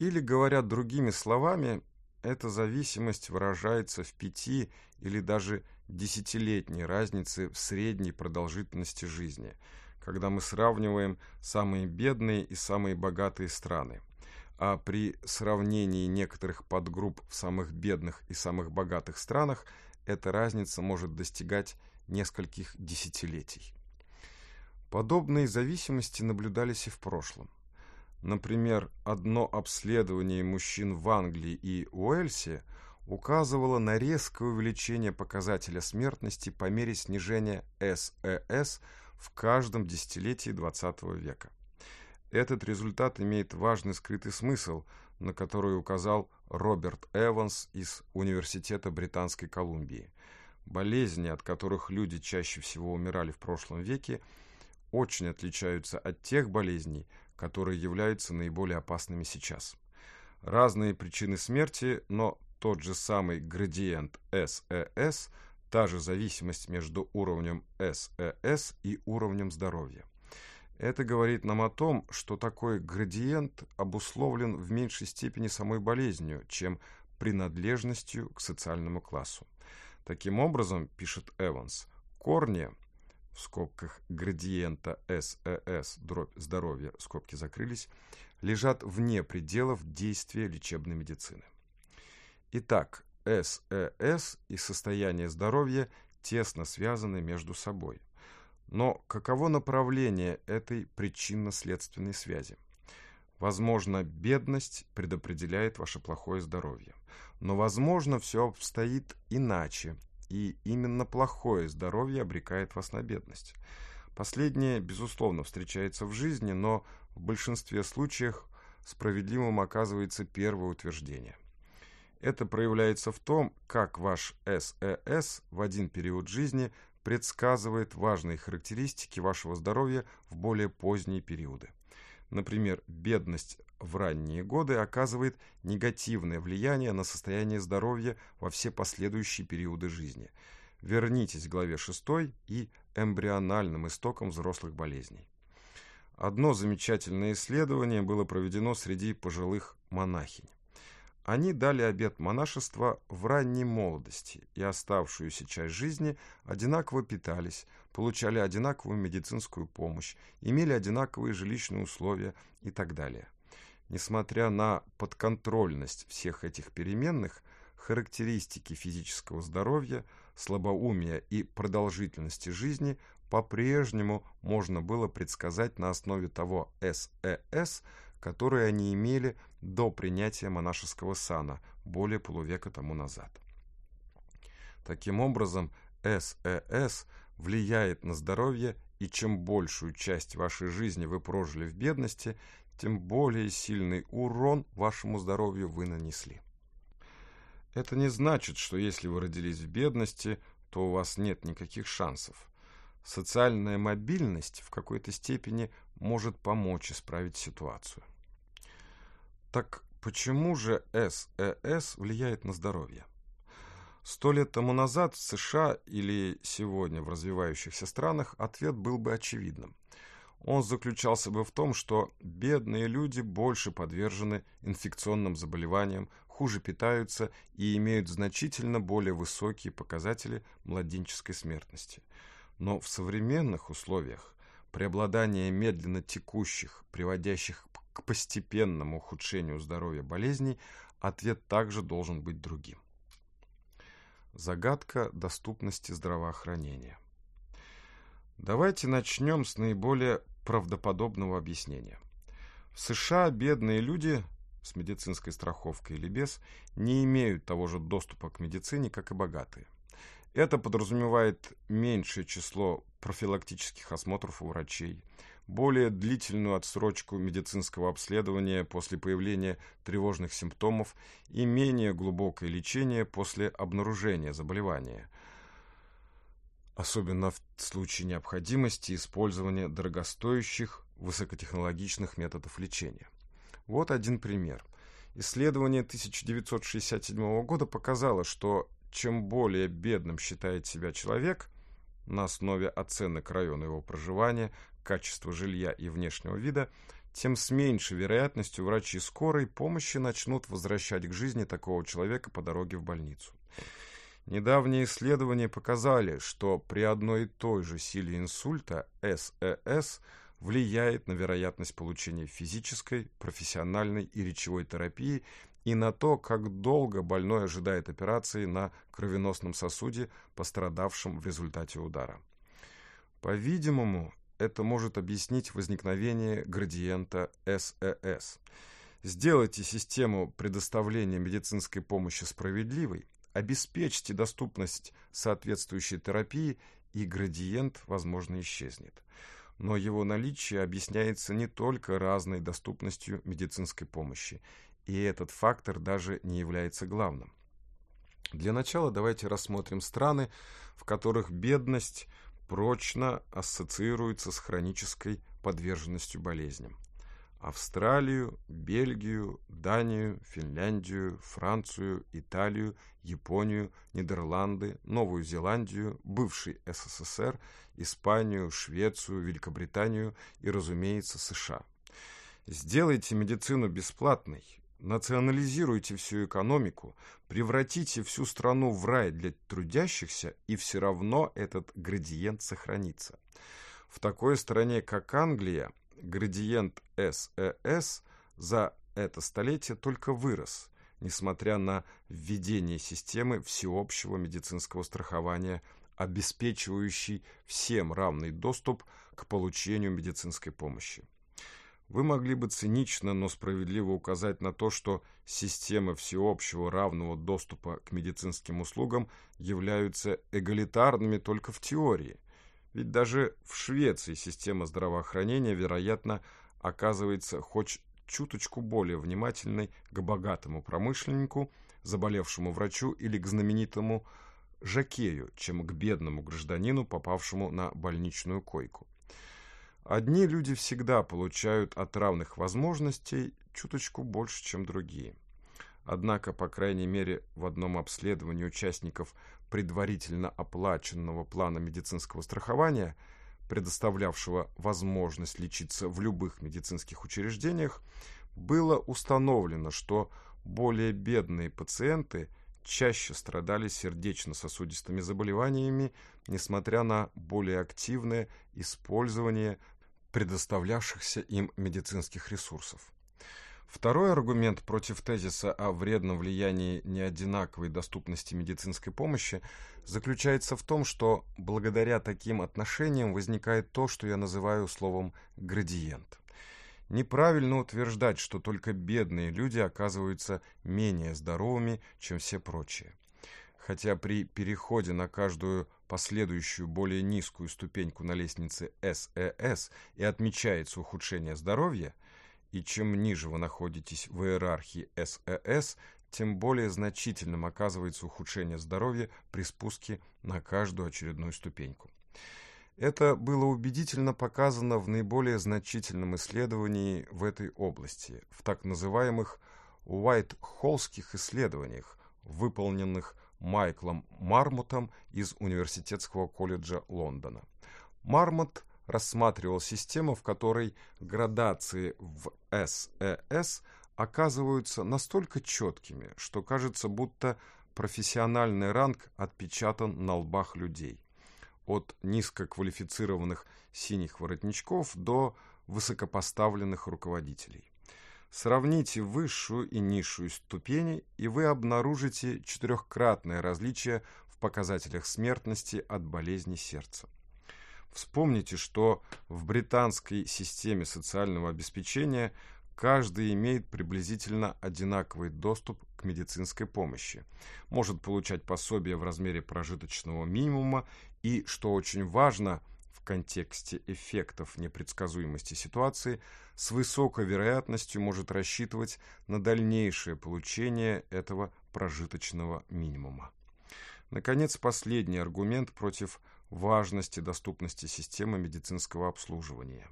Или, говоря другими словами, эта зависимость выражается в пяти или даже десятилетней разнице в средней продолжительности жизни, когда мы сравниваем самые бедные и самые богатые страны. А при сравнении некоторых подгрупп в самых бедных и самых богатых странах эта разница может достигать нескольких десятилетий. Подобные зависимости наблюдались и в прошлом. Например, одно обследование мужчин в Англии и Уэльсе указывало на резкое увеличение показателя смертности по мере снижения СЭС в каждом десятилетии XX века. Этот результат имеет важный скрытый смысл, на который указал Роберт Эванс из Университета Британской Колумбии. Болезни, от которых люди чаще всего умирали в прошлом веке, очень отличаются от тех болезней, которые являются наиболее опасными сейчас. Разные причины смерти, но тот же самый градиент СЭС, та же зависимость между уровнем СЭС и уровнем здоровья. Это говорит нам о том, что такой градиент обусловлен в меньшей степени самой болезнью, чем принадлежностью к социальному классу. Таким образом, пишет Эванс, корни в скобках градиента СЭС дробь здоровья, скобки закрылись, лежат вне пределов действия лечебной медицины. Итак, СЭС и состояние здоровья тесно связаны между собой. Но каково направление этой причинно-следственной связи? Возможно, бедность предопределяет ваше плохое здоровье. Но, возможно, все обстоит иначе – и именно плохое здоровье обрекает вас на бедность. Последнее, безусловно, встречается в жизни, но в большинстве случаев справедливым оказывается первое утверждение. Это проявляется в том, как ваш СЭС в один период жизни предсказывает важные характеристики вашего здоровья в более поздние периоды. Например, бедность в ранние годы оказывает негативное влияние на состояние здоровья во все последующие периоды жизни. Вернитесь к главе 6 и эмбриональным истокам взрослых болезней. Одно замечательное исследование было проведено среди пожилых монахинь. Они дали обет монашества в ранней молодости и оставшуюся часть жизни одинаково питались, получали одинаковую медицинскую помощь, имели одинаковые жилищные условия и так далее. Несмотря на подконтрольность всех этих переменных, характеристики физического здоровья, слабоумия и продолжительности жизни по-прежнему можно было предсказать на основе того СЭС, который они имели до принятия монашеского сана более полувека тому назад. Таким образом, СЭС влияет на здоровье, и чем большую часть вашей жизни вы прожили в бедности, тем более сильный урон вашему здоровью вы нанесли. Это не значит, что если вы родились в бедности, то у вас нет никаких шансов. Социальная мобильность в какой-то степени может помочь исправить ситуацию. Так почему же СЭС влияет на здоровье? Сто лет тому назад в США или сегодня в развивающихся странах ответ был бы очевидным. Он заключался бы в том, что бедные люди больше подвержены инфекционным заболеваниям, хуже питаются и имеют значительно более высокие показатели младенческой смертности. Но в современных условиях преобладание медленно текущих, приводящих к постепенному ухудшению здоровья болезней, ответ также должен быть другим. Загадка доступности здравоохранения. Давайте начнем с наиболее правдоподобного объяснения. В США бедные люди с медицинской страховкой или без не имеют того же доступа к медицине, как и богатые. Это подразумевает меньшее число профилактических осмотров у врачей, более длительную отсрочку медицинского обследования после появления тревожных симптомов и менее глубокое лечение после обнаружения заболевания – особенно в случае необходимости использования дорогостоящих высокотехнологичных методов лечения. Вот один пример. Исследование 1967 года показало, что чем более бедным считает себя человек на основе оценок района его проживания, качества жилья и внешнего вида, тем с меньшей вероятностью врачи скорой помощи начнут возвращать к жизни такого человека по дороге в больницу. Недавние исследования показали, что при одной и той же силе инсульта СЭС влияет на вероятность получения физической, профессиональной и речевой терапии и на то, как долго больной ожидает операции на кровеносном сосуде, пострадавшем в результате удара. По-видимому, это может объяснить возникновение градиента СЭС. Сделайте систему предоставления медицинской помощи справедливой, обеспечьте доступность соответствующей терапии, и градиент, возможно, исчезнет. Но его наличие объясняется не только разной доступностью медицинской помощи, и этот фактор даже не является главным. Для начала давайте рассмотрим страны, в которых бедность прочно ассоциируется с хронической подверженностью болезням. Австралию, Бельгию, Данию, Финляндию, Францию, Италию, Японию, Нидерланды, Новую Зеландию, бывший СССР, Испанию, Швецию, Великобританию и, разумеется, США. Сделайте медицину бесплатной, национализируйте всю экономику, превратите всю страну в рай для трудящихся, и все равно этот градиент сохранится. В такой стране, как Англия, градиент СЭС за это столетие только вырос, несмотря на введение системы всеобщего медицинского страхования, обеспечивающей всем равный доступ к получению медицинской помощи. Вы могли бы цинично, но справедливо указать на то, что системы всеобщего равного доступа к медицинским услугам являются эгалитарными только в теории – ведь даже в Швеции система здравоохранения, вероятно, оказывается хоть чуточку более внимательной к богатому промышленнику, заболевшему врачу или к знаменитому жакею, чем к бедному гражданину, попавшему на больничную койку. Одни люди всегда получают от равных возможностей чуточку больше, чем другие. Однако, по крайней мере, в одном обследовании участников предварительно оплаченного плана медицинского страхования, предоставлявшего возможность лечиться в любых медицинских учреждениях, было установлено, что более бедные пациенты чаще страдали сердечно-сосудистыми заболеваниями, несмотря на более активное использование предоставлявшихся им медицинских ресурсов. Второй аргумент против тезиса о вредном влиянии неодинаковой доступности медицинской помощи заключается в том, что благодаря таким отношениям возникает то, что я называю словом «градиент». Неправильно утверждать, что только бедные люди оказываются менее здоровыми, чем все прочие. Хотя при переходе на каждую последующую более низкую ступеньку на лестнице СЭС и отмечается ухудшение здоровья – и чем ниже вы находитесь в иерархии СЭС, тем более значительным оказывается ухудшение здоровья при спуске на каждую очередную ступеньку. Это было убедительно показано в наиболее значительном исследовании в этой области, в так называемых Уайт-Холлских исследованиях, выполненных Майклом Мармутом из Университетского колледжа Лондона. Мармут рассматривал систему, в которой градации в СЭС оказываются настолько четкими, что кажется, будто профессиональный ранг отпечатан на лбах людей. От низкоквалифицированных синих воротничков до высокопоставленных руководителей. Сравните высшую и низшую ступени, и вы обнаружите четырехкратное различие в показателях смертности от болезни сердца. Вспомните, что в британской системе социального обеспечения каждый имеет приблизительно одинаковый доступ к медицинской помощи, может получать пособие в размере прожиточного минимума и, что очень важно, в контексте эффектов непредсказуемости ситуации, с высокой вероятностью может рассчитывать на дальнейшее получение этого прожиточного минимума. Наконец, последний аргумент против важности доступности системы медицинского обслуживания.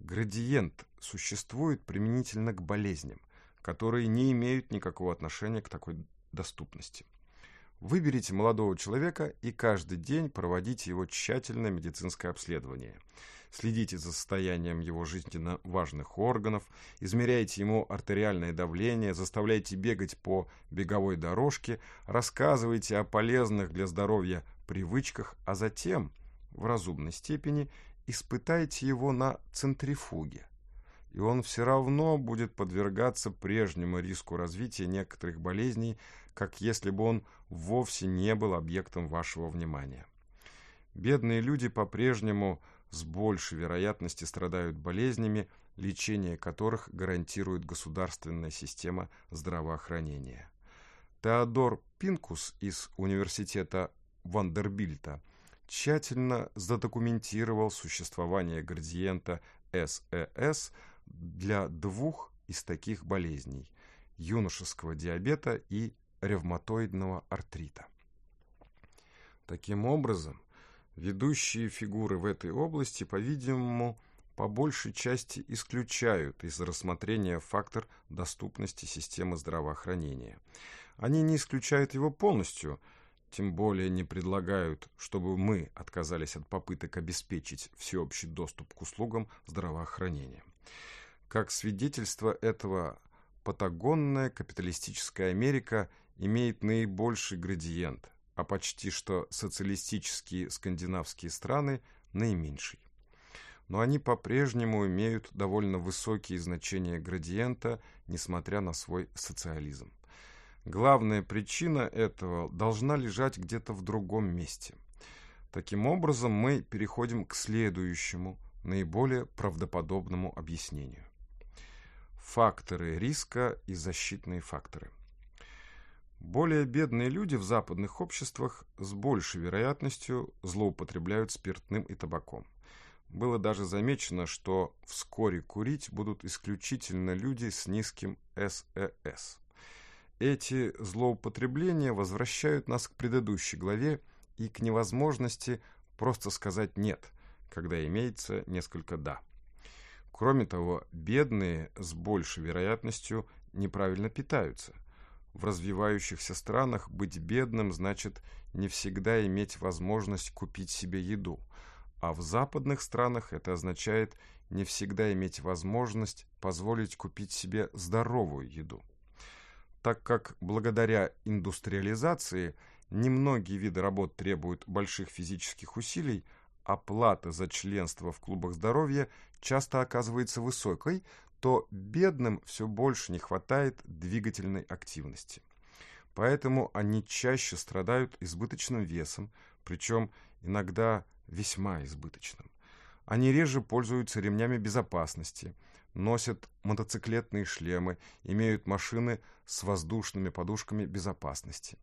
Градиент существует применительно к болезням, которые не имеют никакого отношения к такой доступности. Выберите молодого человека и каждый день проводите его тщательное медицинское обследование. Следите за состоянием его жизненно важных органов, измеряйте ему артериальное давление, заставляйте бегать по беговой дорожке, рассказывайте о полезных для здоровья привычках, а затем, в разумной степени, испытайте его на центрифуге. И он все равно будет подвергаться прежнему риску развития некоторых болезней, как если бы он вовсе не был объектом вашего внимания. Бедные люди по-прежнему с большей вероятностью страдают болезнями, лечение которых гарантирует государственная система здравоохранения. Теодор Пинкус из университета Вандербильта тщательно задокументировал существование градиента СЭС для двух из таких болезней – юношеского диабета и ревматоидного артрита. Таким образом, ведущие фигуры в этой области, по-видимому, по большей части исключают из рассмотрения фактор доступности системы здравоохранения. Они не исключают его полностью – тем более не предлагают, чтобы мы отказались от попыток обеспечить всеобщий доступ к услугам здравоохранения. Как свидетельство этого, патагонная капиталистическая Америка имеет наибольший градиент, а почти что социалистические скандинавские страны – наименьший. Но они по-прежнему имеют довольно высокие значения градиента, несмотря на свой социализм. Главная причина этого должна лежать где-то в другом месте. Таким образом, мы переходим к следующему, наиболее правдоподобному объяснению. Факторы риска и защитные факторы. Более бедные люди в западных обществах с большей вероятностью злоупотребляют спиртным и табаком. Было даже замечено, что вскоре курить будут исключительно люди с низким СЭС эти злоупотребления возвращают нас к предыдущей главе и к невозможности просто сказать «нет», когда имеется несколько «да». Кроме того, бедные с большей вероятностью неправильно питаются. В развивающихся странах быть бедным значит не всегда иметь возможность купить себе еду, а в западных странах это означает не всегда иметь возможность позволить купить себе здоровую еду так как благодаря индустриализации немногие виды работ требуют больших физических усилий, оплата за членство в клубах здоровья часто оказывается высокой, то бедным все больше не хватает двигательной активности. Поэтому они чаще страдают избыточным весом, причем иногда весьма избыточным. Они реже пользуются ремнями безопасности – носят мотоциклетные шлемы, имеют машины с воздушными подушками безопасности.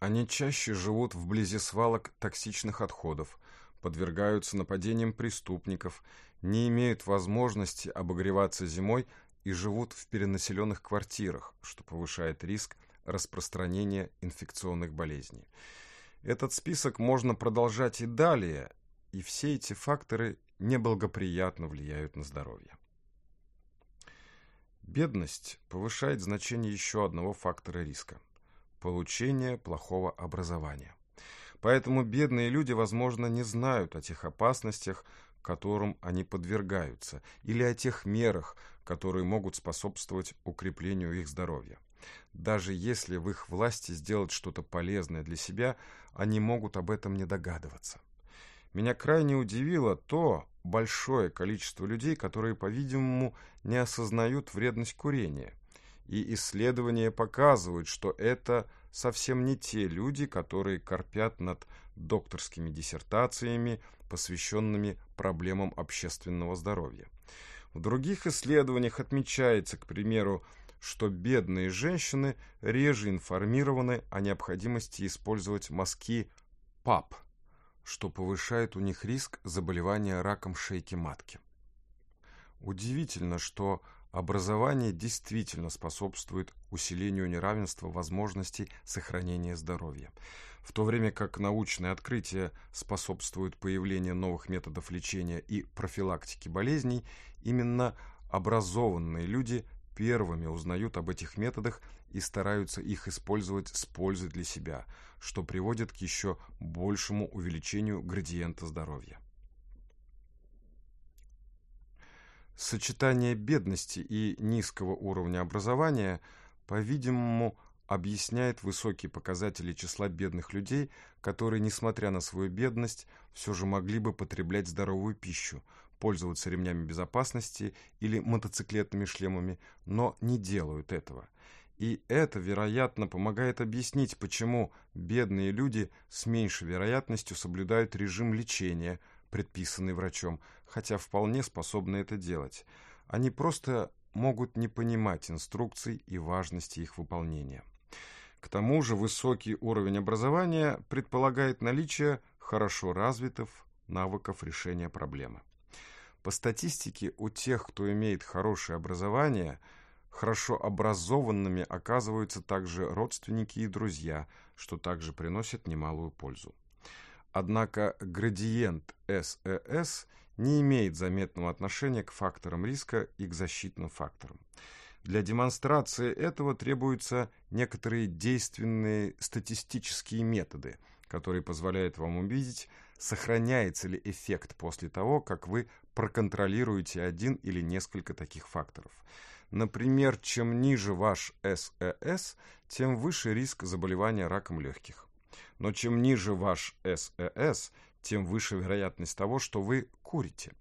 Они чаще живут вблизи свалок токсичных отходов, подвергаются нападениям преступников, не имеют возможности обогреваться зимой и живут в перенаселенных квартирах, что повышает риск распространения инфекционных болезней. Этот список можно продолжать и далее, и все эти факторы неблагоприятно влияют на здоровье. Бедность повышает значение еще одного фактора риска – получение плохого образования. Поэтому бедные люди, возможно, не знают о тех опасностях, которым они подвергаются, или о тех мерах, которые могут способствовать укреплению их здоровья. Даже если в их власти сделать что-то полезное для себя, они могут об этом не догадываться. Меня крайне удивило то, большое количество людей, которые, по-видимому, не осознают вредность курения. И исследования показывают, что это совсем не те люди, которые корпят над докторскими диссертациями, посвященными проблемам общественного здоровья. В других исследованиях отмечается, к примеру, что бедные женщины реже информированы о необходимости использовать мазки ПАП – что повышает у них риск заболевания раком шейки матки. Удивительно, что образование действительно способствует усилению неравенства возможностей сохранения здоровья, в то время как научные открытия способствуют появлению новых методов лечения и профилактики болезней, именно образованные люди первыми узнают об этих методах и стараются их использовать с пользой для себя – что приводит к еще большему увеличению градиента здоровья. Сочетание бедности и низкого уровня образования, по-видимому, объясняет высокие показатели числа бедных людей, которые, несмотря на свою бедность, все же могли бы потреблять здоровую пищу, пользоваться ремнями безопасности или мотоциклетными шлемами, но не делают этого – и это, вероятно, помогает объяснить, почему бедные люди с меньшей вероятностью соблюдают режим лечения, предписанный врачом, хотя вполне способны это делать. Они просто могут не понимать инструкций и важности их выполнения. К тому же высокий уровень образования предполагает наличие хорошо развитых навыков решения проблемы. По статистике, у тех, кто имеет хорошее образование – Хорошо образованными оказываются также родственники и друзья, что также приносит немалую пользу. Однако градиент СЭС не имеет заметного отношения к факторам риска и к защитным факторам. Для демонстрации этого требуются некоторые действенные статистические методы, которые позволяют вам увидеть, сохраняется ли эффект после того, как вы проконтролируете один или несколько таких факторов – Например, чем ниже ваш СЭС, тем выше риск заболевания раком легких. Но чем ниже ваш СЭС, тем выше вероятность того, что вы курите.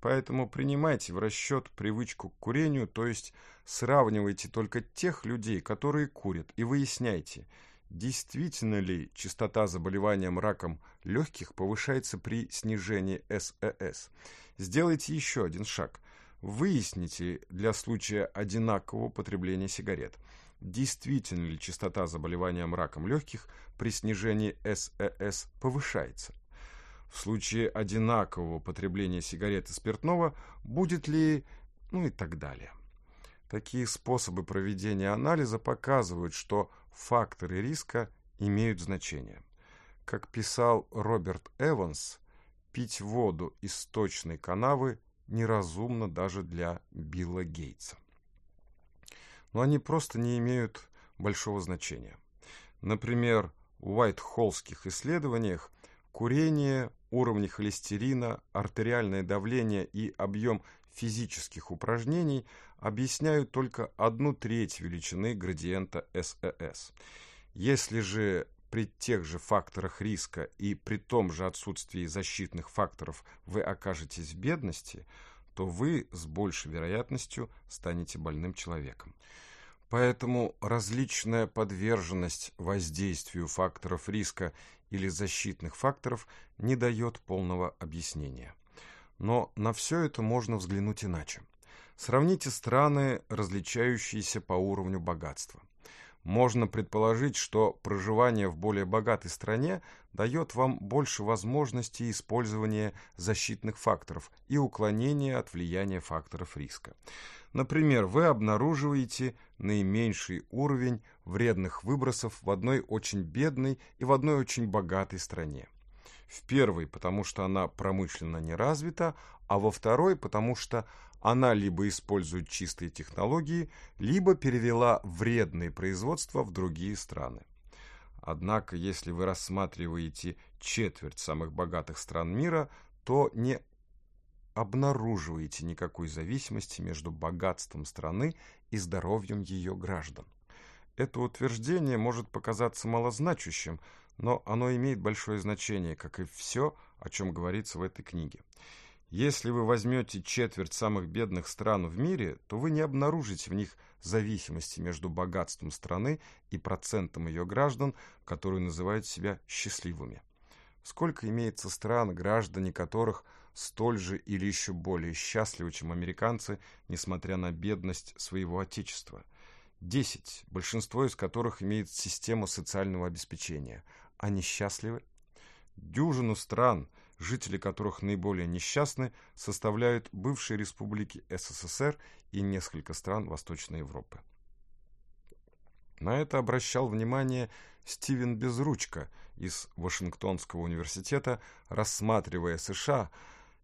Поэтому принимайте в расчет привычку к курению, то есть сравнивайте только тех людей, которые курят, и выясняйте, действительно ли частота заболевания раком легких повышается при снижении СЭС. Сделайте еще один шаг – Выясните для случая одинакового потребления сигарет, действительно ли частота заболевания раком легких при снижении ССС повышается. В случае одинакового потребления сигарет и спиртного будет ли... ну и так далее. Такие способы проведения анализа показывают, что факторы риска имеют значение. Как писал Роберт Эванс, пить воду из сточной канавы неразумно даже для Билла Гейтса. Но они просто не имеют большого значения. Например, в Уайтхоллских исследованиях курение, уровни холестерина, артериальное давление и объем физических упражнений объясняют только одну треть величины градиента СЭС. Если же при тех же факторах риска и при том же отсутствии защитных факторов вы окажетесь в бедности, то вы с большей вероятностью станете больным человеком. Поэтому различная подверженность воздействию факторов риска или защитных факторов не дает полного объяснения. Но на все это можно взглянуть иначе. Сравните страны, различающиеся по уровню богатства. Можно предположить, что проживание в более богатой стране дает вам больше возможностей использования защитных факторов и уклонения от влияния факторов риска. Например, вы обнаруживаете наименьший уровень вредных выбросов в одной очень бедной и в одной очень богатой стране. В первой, потому что она промышленно не развита, а во второй, потому что она либо использует чистые технологии, либо перевела вредные производства в другие страны. Однако, если вы рассматриваете четверть самых богатых стран мира, то не обнаруживаете никакой зависимости между богатством страны и здоровьем ее граждан. Это утверждение может показаться малозначащим, но оно имеет большое значение, как и все, о чем говорится в этой книге. Если вы возьмете четверть самых бедных стран в мире, то вы не обнаружите в них зависимости между богатством страны и процентом ее граждан, которые называют себя счастливыми. Сколько имеется стран, граждане которых столь же или еще более счастливы, чем американцы, несмотря на бедность своего отечества? Десять, большинство из которых имеет систему социального обеспечения. Они счастливы? Дюжину стран – жители которых наиболее несчастны, составляют бывшие республики СССР и несколько стран Восточной Европы. На это обращал внимание Стивен Безручка из Вашингтонского университета, рассматривая США,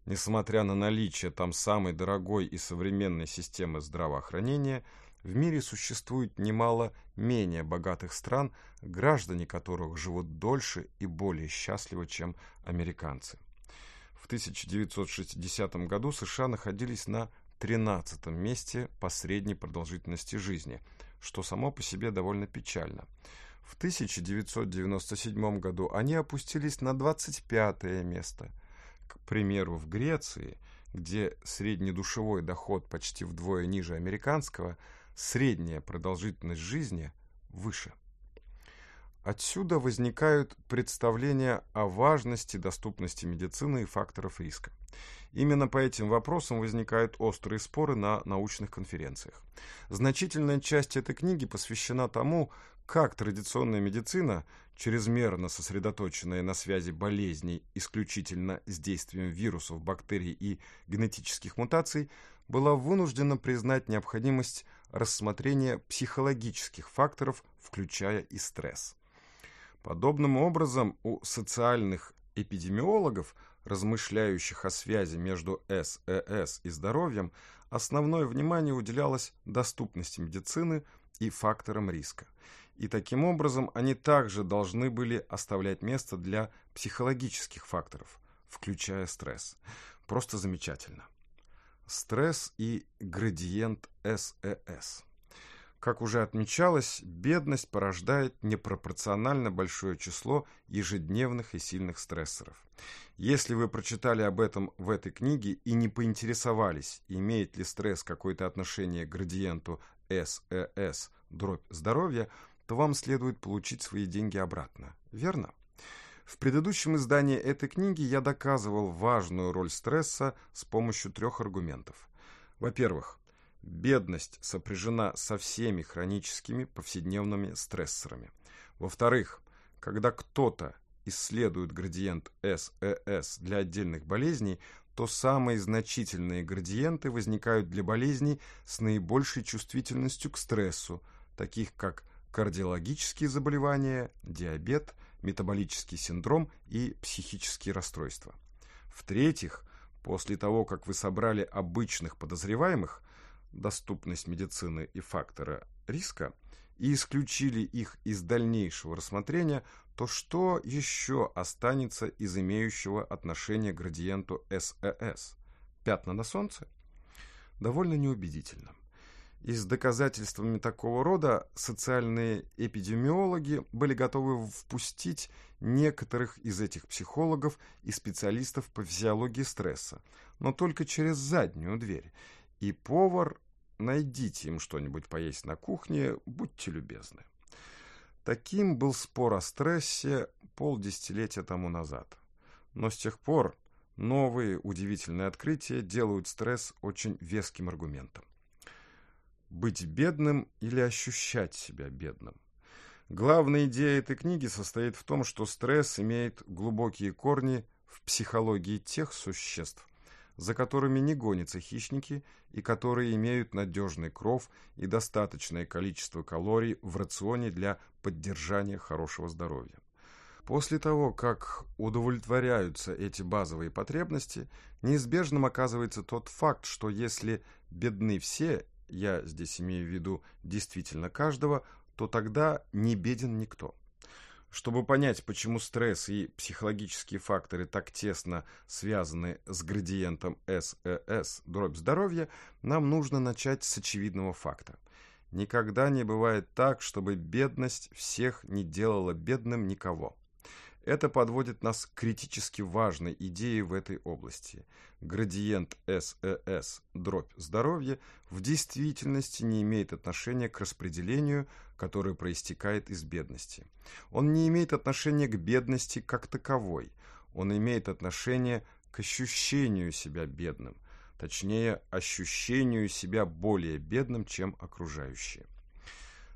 несмотря на наличие там самой дорогой и современной системы здравоохранения, в мире существует немало менее богатых стран, граждане которых живут дольше и более счастливо, чем американцы. В 1960 году США находились на 13 месте по средней продолжительности жизни, что само по себе довольно печально. В 1997 году они опустились на 25 место. К примеру, в Греции, где средний душевой доход почти вдвое ниже американского, средняя продолжительность жизни выше – Отсюда возникают представления о важности доступности медицины и факторов риска. Именно по этим вопросам возникают острые споры на научных конференциях. Значительная часть этой книги посвящена тому, как традиционная медицина, чрезмерно сосредоточенная на связи болезней исключительно с действием вирусов, бактерий и генетических мутаций, была вынуждена признать необходимость рассмотрения психологических факторов, включая и стресс. Подобным образом у социальных эпидемиологов, размышляющих о связи между СЭС и здоровьем, основное внимание уделялось доступности медицины и факторам риска. И таким образом они также должны были оставлять место для психологических факторов, включая стресс. Просто замечательно. Стресс и градиент СЭС. Как уже отмечалось, бедность порождает непропорционально большое число ежедневных и сильных стрессоров. Если вы прочитали об этом в этой книге и не поинтересовались, имеет ли стресс какое-то отношение к градиенту СЭС, дробь здоровья, то вам следует получить свои деньги обратно, верно? В предыдущем издании этой книги я доказывал важную роль стресса с помощью трех аргументов. Во-первых, бедность сопряжена со всеми хроническими повседневными стрессорами. Во-вторых, когда кто-то исследует градиент СЭС для отдельных болезней, то самые значительные градиенты возникают для болезней с наибольшей чувствительностью к стрессу, таких как кардиологические заболевания, диабет, метаболический синдром и психические расстройства. В-третьих, после того, как вы собрали обычных подозреваемых, доступность медицины и фактора риска и исключили их из дальнейшего рассмотрения, то что еще останется из имеющего отношение к градиенту СЭС? Пятна на солнце? Довольно неубедительно. И с доказательствами такого рода социальные эпидемиологи были готовы впустить некоторых из этих психологов и специалистов по физиологии стресса, но только через заднюю дверь. И повар найдите им что-нибудь поесть на кухне, будьте любезны. Таким был спор о стрессе полдесятилетия тому назад. Но с тех пор новые удивительные открытия делают стресс очень веским аргументом. Быть бедным или ощущать себя бедным. Главная идея этой книги состоит в том, что стресс имеет глубокие корни в психологии тех существ, за которыми не гонятся хищники и которые имеют надежный кров и достаточное количество калорий в рационе для поддержания хорошего здоровья. После того, как удовлетворяются эти базовые потребности, неизбежным оказывается тот факт, что если бедны все, я здесь имею в виду действительно каждого, то тогда не беден никто. Чтобы понять, почему стресс и психологические факторы так тесно связаны с градиентом СЭС, дробь здоровья, нам нужно начать с очевидного факта. Никогда не бывает так, чтобы бедность всех не делала бедным никого. Это подводит нас к критически важной идее в этой области. Градиент СЭС, дробь здоровья, в действительности не имеет отношения к распределению, которое проистекает из бедности. Он не имеет отношения к бедности как таковой. Он имеет отношение к ощущению себя бедным, точнее, ощущению себя более бедным, чем окружающие.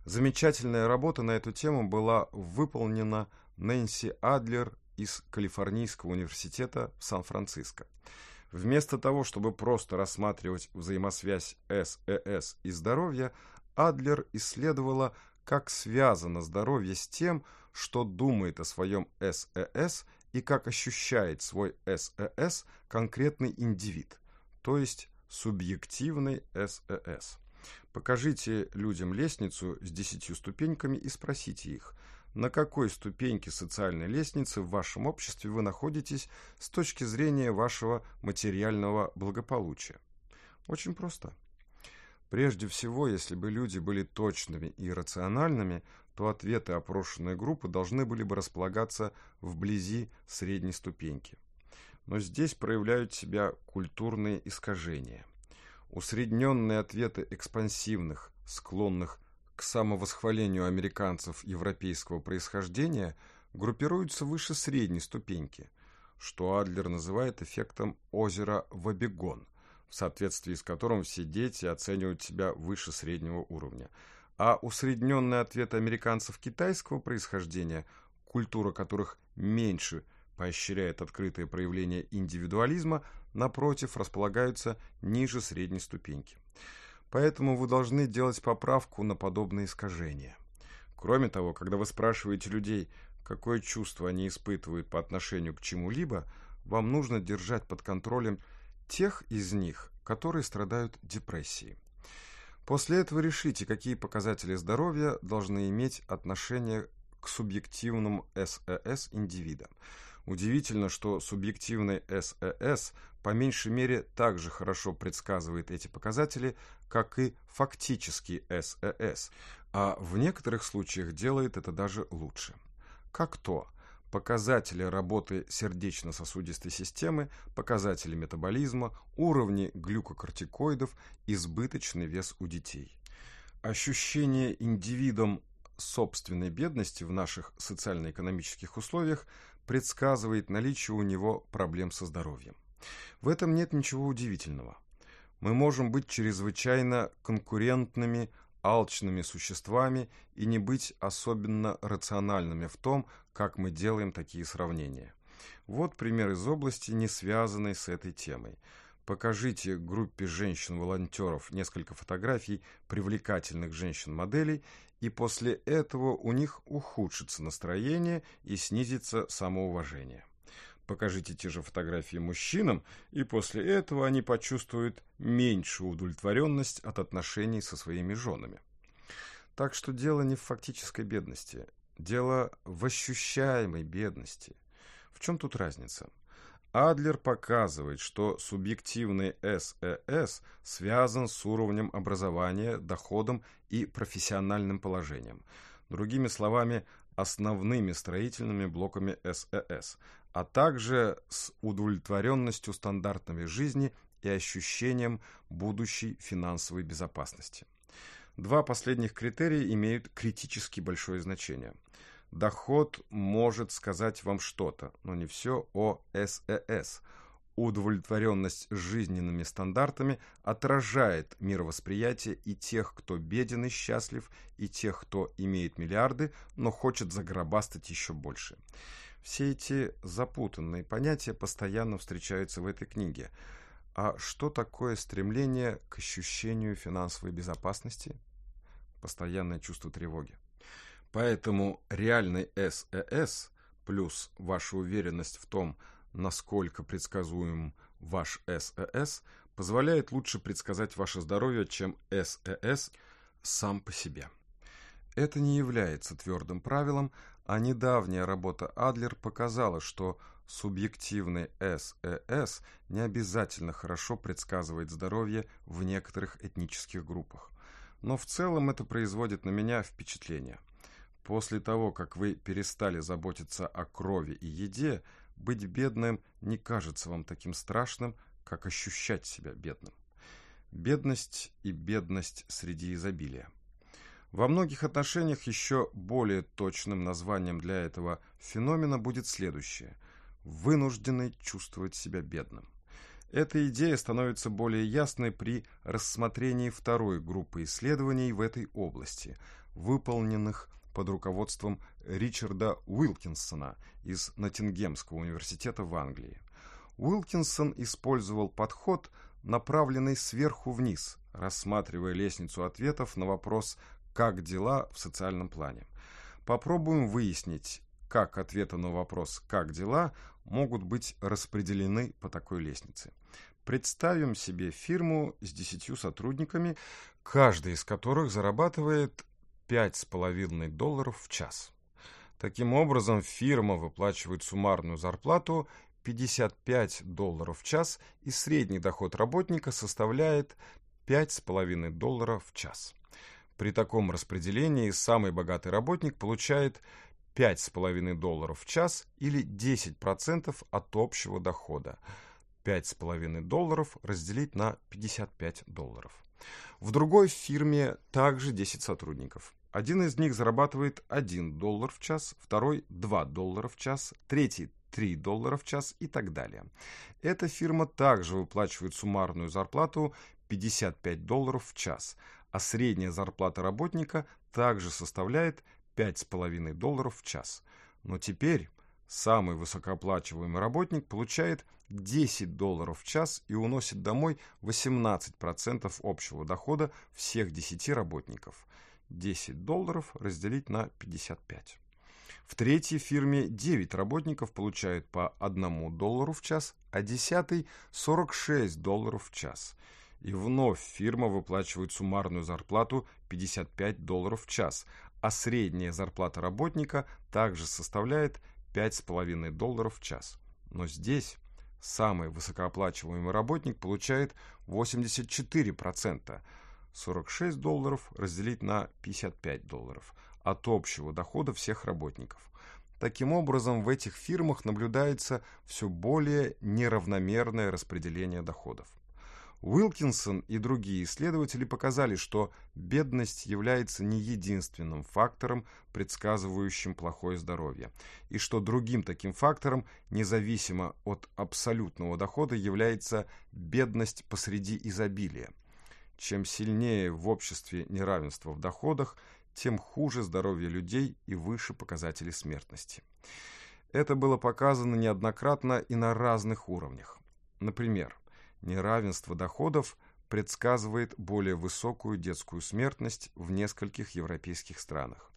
Замечательная работа на эту тему была выполнена – Нэнси Адлер из Калифорнийского университета в Сан-Франциско. Вместо того, чтобы просто рассматривать взаимосвязь СЭС и здоровья, Адлер исследовала, как связано здоровье с тем, что думает о своем СЭС и как ощущает свой СЭС конкретный индивид, то есть субъективный СЭС. Покажите людям лестницу с десятью ступеньками и спросите их – на какой ступеньке социальной лестницы в вашем обществе вы находитесь с точки зрения вашего материального благополучия. Очень просто. Прежде всего, если бы люди были точными и рациональными, то ответы опрошенной группы должны были бы располагаться вблизи средней ступеньки. Но здесь проявляют себя культурные искажения. Усредненные ответы экспансивных, склонных к самовосхвалению американцев европейского происхождения группируются выше средней ступеньки, что Адлер называет эффектом озера Вабегон, в соответствии с которым все дети оценивают себя выше среднего уровня. А усредненный ответ американцев китайского происхождения, культура которых меньше поощряет открытое проявление индивидуализма, напротив, располагаются ниже средней ступеньки. Поэтому вы должны делать поправку на подобные искажения. Кроме того, когда вы спрашиваете людей, какое чувство они испытывают по отношению к чему-либо, вам нужно держать под контролем тех из них, которые страдают депрессией. После этого решите, какие показатели здоровья должны иметь отношение к субъективным СЭС индивидам. – Удивительно, что субъективный СЭС по меньшей мере так же хорошо предсказывает эти показатели, как и фактический СЭС, а в некоторых случаях делает это даже лучше. Как то – показатели работы сердечно-сосудистой системы, показатели метаболизма, уровни глюкокортикоидов, избыточный вес у детей. Ощущение индивидом собственной бедности в наших социально-экономических условиях предсказывает наличие у него проблем со здоровьем. В этом нет ничего удивительного. Мы можем быть чрезвычайно конкурентными, алчными существами и не быть особенно рациональными в том, как мы делаем такие сравнения. Вот пример из области, не связанной с этой темой. Покажите группе женщин-волонтеров несколько фотографий привлекательных женщин-моделей, и после этого у них ухудшится настроение и снизится самоуважение. Покажите те же фотографии мужчинам, и после этого они почувствуют меньшую удовлетворенность от отношений со своими женами. Так что дело не в фактической бедности, дело в ощущаемой бедности. В чем тут разница? Адлер показывает, что субъективный СЭС связан с уровнем образования, доходом и профессиональным положением. Другими словами, основными строительными блоками СЭС, а также с удовлетворенностью стандартами жизни и ощущением будущей финансовой безопасности. Два последних критерия имеют критически большое значение – Доход может сказать вам что-то, но не все о СЭС. Удовлетворенность жизненными стандартами отражает мировосприятие и тех, кто беден и счастлив, и тех, кто имеет миллиарды, но хочет заграбастать еще больше. Все эти запутанные понятия постоянно встречаются в этой книге. А что такое стремление к ощущению финансовой безопасности? Постоянное чувство тревоги. Поэтому реальный СЭС плюс ваша уверенность в том, насколько предсказуем ваш СЭС, позволяет лучше предсказать ваше здоровье, чем СЭС сам по себе. Это не является твердым правилом, а недавняя работа Адлер показала, что субъективный СЭС не обязательно хорошо предсказывает здоровье в некоторых этнических группах. Но в целом это производит на меня впечатление – После того, как вы перестали заботиться о крови и еде, быть бедным не кажется вам таким страшным, как ощущать себя бедным. Бедность и бедность среди изобилия. Во многих отношениях еще более точным названием для этого феномена будет следующее – вынужденный чувствовать себя бедным. Эта идея становится более ясной при рассмотрении второй группы исследований в этой области, выполненных под руководством Ричарда Уилкинсона из Натингемского университета в Англии. Уилкинсон использовал подход, направленный сверху вниз, рассматривая лестницу ответов на вопрос «Как дела в социальном плане?». Попробуем выяснить, как ответы на вопрос «Как дела?» могут быть распределены по такой лестнице. Представим себе фирму с десятью сотрудниками, каждый из которых зарабатывает 5,5 долларов в час. Таким образом, фирма выплачивает суммарную зарплату 55 долларов в час, и средний доход работника составляет 5,5 долларов в час. При таком распределении самый богатый работник получает 5,5 долларов в час или 10% от общего дохода. 5,5 долларов разделить на 55 долларов. В другой фирме также 10 сотрудников. Один из них зарабатывает 1 доллар в час, второй 2 доллара в час, третий 3 доллара в час и так далее. Эта фирма также выплачивает суммарную зарплату 55 долларов в час, а средняя зарплата работника также составляет 5,5 долларов в час. Но теперь самый высокооплачиваемый работник получает 10 долларов в час и уносит домой 18% общего дохода всех 10 работников – 10 долларов разделить на 55. В третьей фирме 9 работников получают по 1 доллару в час, а 10 – 46 долларов в час. И вновь фирма выплачивает суммарную зарплату 55 долларов в час, а средняя зарплата работника также составляет 5,5 долларов в час. Но здесь самый высокооплачиваемый работник получает 84%, 46 долларов разделить на 55 долларов от общего дохода всех работников. Таким образом, в этих фирмах наблюдается все более неравномерное распределение доходов. Уилкинсон и другие исследователи показали, что бедность является не единственным фактором, предсказывающим плохое здоровье, и что другим таким фактором, независимо от абсолютного дохода, является бедность посреди изобилия – чем сильнее в обществе неравенство в доходах, тем хуже здоровье людей и выше показатели смертности. Это было показано неоднократно и на разных уровнях. Например, неравенство доходов предсказывает более высокую детскую смертность в нескольких европейских странах.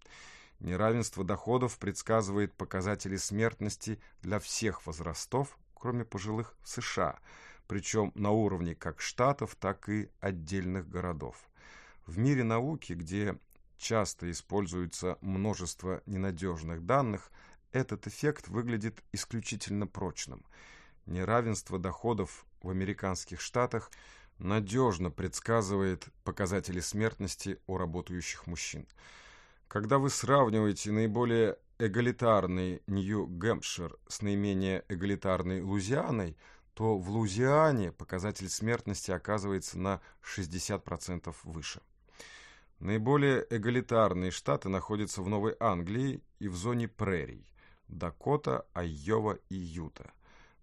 Неравенство доходов предсказывает показатели смертности для всех возрастов, кроме пожилых в США – причем на уровне как штатов, так и отдельных городов. В мире науки, где часто используется множество ненадежных данных, этот эффект выглядит исключительно прочным. Неравенство доходов в американских штатах надежно предсказывает показатели смертности у работающих мужчин. Когда вы сравниваете наиболее эгалитарный Нью-Гэмпшир с наименее эгалитарной Лузианой – то в Лузиане показатель смертности оказывается на 60% выше. Наиболее эгалитарные штаты находятся в Новой Англии и в зоне прерий – Дакота, Айова и Юта.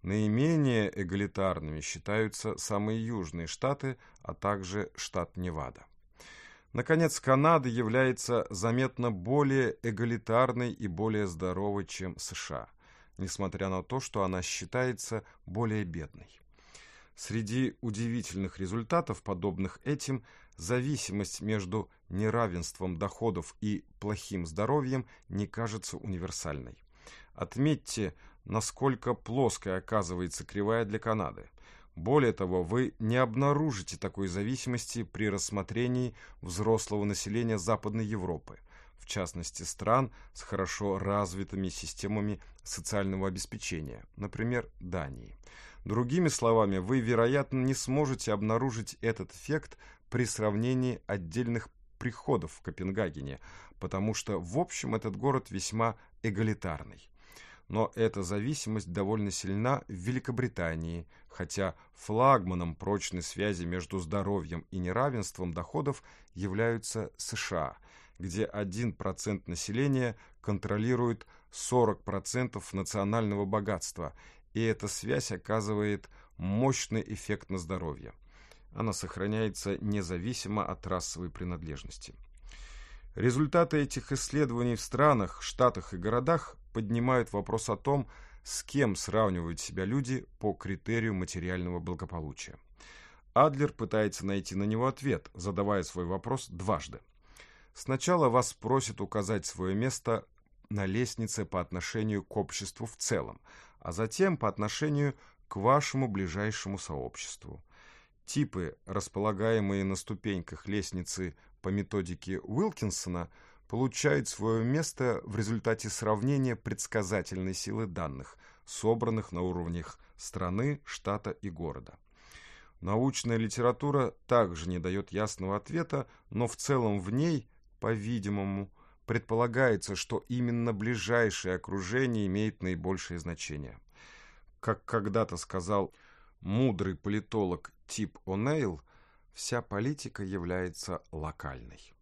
Наименее эгалитарными считаются самые южные штаты, а также штат Невада. Наконец, Канада является заметно более эгалитарной и более здоровой, чем США – несмотря на то, что она считается более бедной. Среди удивительных результатов, подобных этим, зависимость между неравенством доходов и плохим здоровьем не кажется универсальной. Отметьте, насколько плоской оказывается кривая для Канады. Более того, вы не обнаружите такой зависимости при рассмотрении взрослого населения Западной Европы, в частности стран с хорошо развитыми системами социального обеспечения, например, Дании. Другими словами, вы, вероятно, не сможете обнаружить этот эффект при сравнении отдельных приходов в Копенгагене, потому что, в общем, этот город весьма эгалитарный. Но эта зависимость довольно сильна в Великобритании, хотя флагманом прочной связи между здоровьем и неравенством доходов являются США, где 1% населения контролирует 40% национального богатства, и эта связь оказывает мощный эффект на здоровье. Она сохраняется независимо от расовой принадлежности. Результаты этих исследований в странах, штатах и городах поднимают вопрос о том, с кем сравнивают себя люди по критерию материального благополучия. Адлер пытается найти на него ответ, задавая свой вопрос дважды. Сначала вас просят указать свое место на лестнице по отношению к обществу в целом, а затем по отношению к вашему ближайшему сообществу. Типы, располагаемые на ступеньках лестницы по методике Уилкинсона, получают свое место в результате сравнения предсказательной силы данных, собранных на уровнях страны, штата и города. Научная литература также не дает ясного ответа, но в целом в ней, по-видимому, предполагается, что именно ближайшее окружение имеет наибольшее значение. Как когда-то сказал мудрый политолог Тип О'Нейл, вся политика является локальной.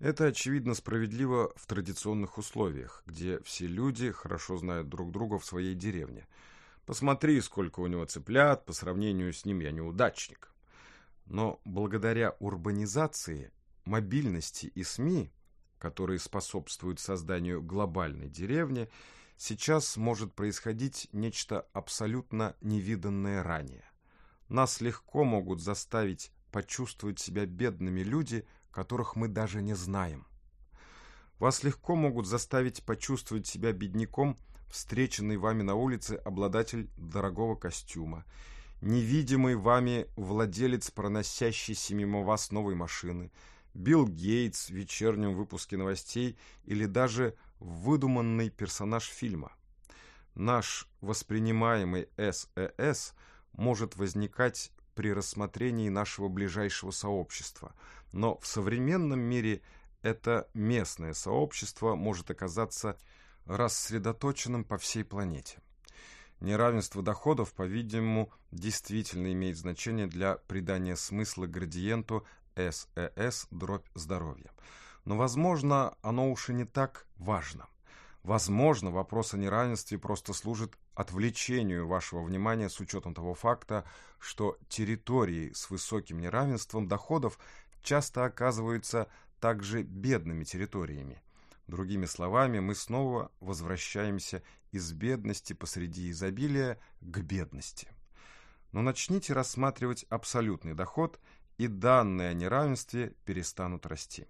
Это, очевидно, справедливо в традиционных условиях, где все люди хорошо знают друг друга в своей деревне. Посмотри, сколько у него цыплят, по сравнению с ним я неудачник. Но благодаря урбанизации, мобильности и СМИ которые способствуют созданию глобальной деревни, сейчас может происходить нечто абсолютно невиданное ранее. Нас легко могут заставить почувствовать себя бедными люди, которых мы даже не знаем. Вас легко могут заставить почувствовать себя бедняком, встреченный вами на улице обладатель дорогого костюма, невидимый вами владелец проносящийся мимо вас новой машины – Билл Гейтс в вечернем выпуске новостей или даже выдуманный персонаж фильма. Наш воспринимаемый СЭС может возникать при рассмотрении нашего ближайшего сообщества, но в современном мире это местное сообщество может оказаться рассредоточенным по всей планете. Неравенство доходов, по-видимому, действительно имеет значение для придания смысла градиенту sas дробь здоровья. Но, возможно, оно уж и не так важно. Возможно, вопрос о неравенстве просто служит отвлечению вашего внимания с учетом того факта, что территории с высоким неравенством доходов часто оказываются также бедными территориями. Другими словами, мы снова возвращаемся из бедности посреди изобилия к бедности. Но начните рассматривать абсолютный доход – и данные о неравенстве перестанут расти.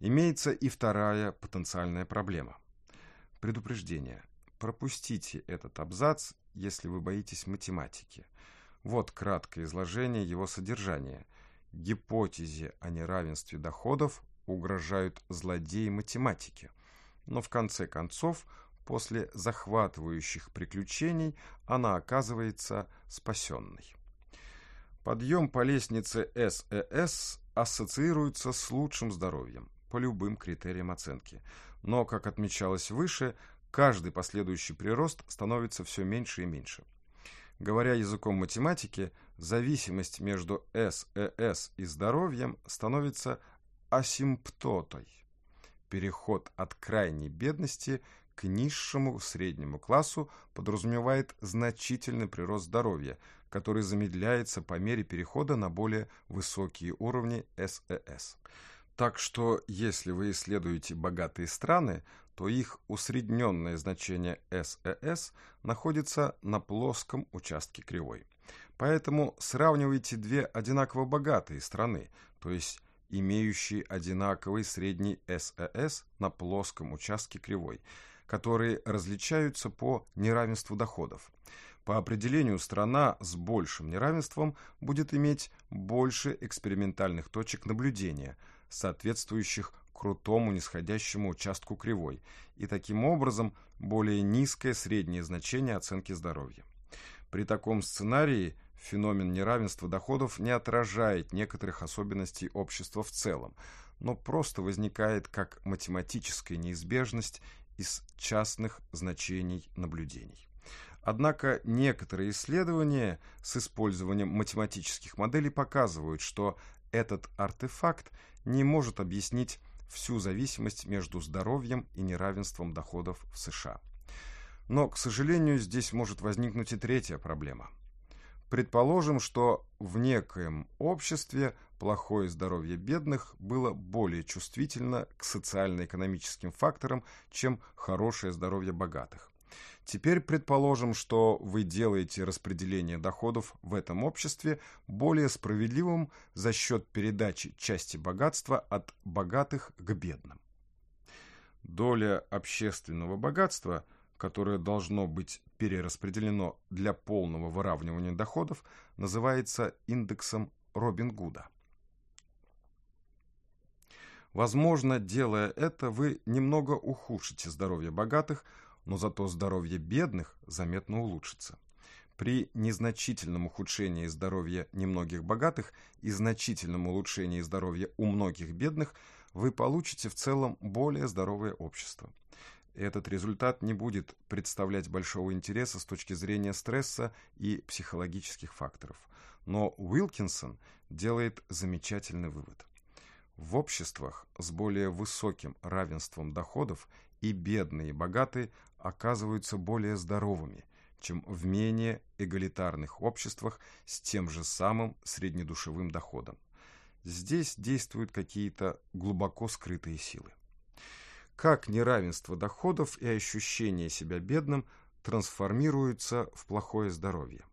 Имеется и вторая потенциальная проблема. Предупреждение. Пропустите этот абзац, если вы боитесь математики. Вот краткое изложение его содержания. Гипотезе о неравенстве доходов угрожают злодеи математики. Но в конце концов, после захватывающих приключений, она оказывается спасенной. Подъем по лестнице СЭС ассоциируется с лучшим здоровьем по любым критериям оценки. Но, как отмечалось выше, каждый последующий прирост становится все меньше и меньше. Говоря языком математики, зависимость между СЭС и здоровьем становится асимптотой. Переход от крайней бедности к низшему среднему классу подразумевает значительный прирост здоровья – который замедляется по мере перехода на более высокие уровни СЭС. Так что, если вы исследуете богатые страны, то их усредненное значение СЭС находится на плоском участке кривой. Поэтому сравнивайте две одинаково богатые страны, то есть имеющие одинаковый средний СЭС на плоском участке кривой, которые различаются по неравенству доходов. По определению, страна с большим неравенством будет иметь больше экспериментальных точек наблюдения, соответствующих крутому нисходящему участку кривой, и таким образом более низкое среднее значение оценки здоровья. При таком сценарии феномен неравенства доходов не отражает некоторых особенностей общества в целом, но просто возникает как математическая неизбежность из частных значений наблюдений. Однако некоторые исследования с использованием математических моделей показывают, что этот артефакт не может объяснить всю зависимость между здоровьем и неравенством доходов в США. Но, к сожалению, здесь может возникнуть и третья проблема. Предположим, что в некоем обществе плохое здоровье бедных было более чувствительно к социально-экономическим факторам, чем хорошее здоровье богатых. Теперь предположим, что вы делаете распределение доходов в этом обществе более справедливым за счет передачи части богатства от богатых к бедным. Доля общественного богатства, которое должно быть перераспределено для полного выравнивания доходов, называется индексом Робин Гуда. Возможно, делая это, вы немного ухудшите здоровье богатых – но зато здоровье бедных заметно улучшится. При незначительном ухудшении здоровья немногих богатых и значительном улучшении здоровья у многих бедных вы получите в целом более здоровое общество. Этот результат не будет представлять большого интереса с точки зрения стресса и психологических факторов. Но Уилкинсон делает замечательный вывод. В обществах с более высоким равенством доходов и бедные, и богатые оказываются более здоровыми, чем в менее эгалитарных обществах с тем же самым среднедушевым доходом. Здесь действуют какие-то глубоко скрытые силы. Как неравенство доходов и ощущение себя бедным трансформируются в плохое здоровье?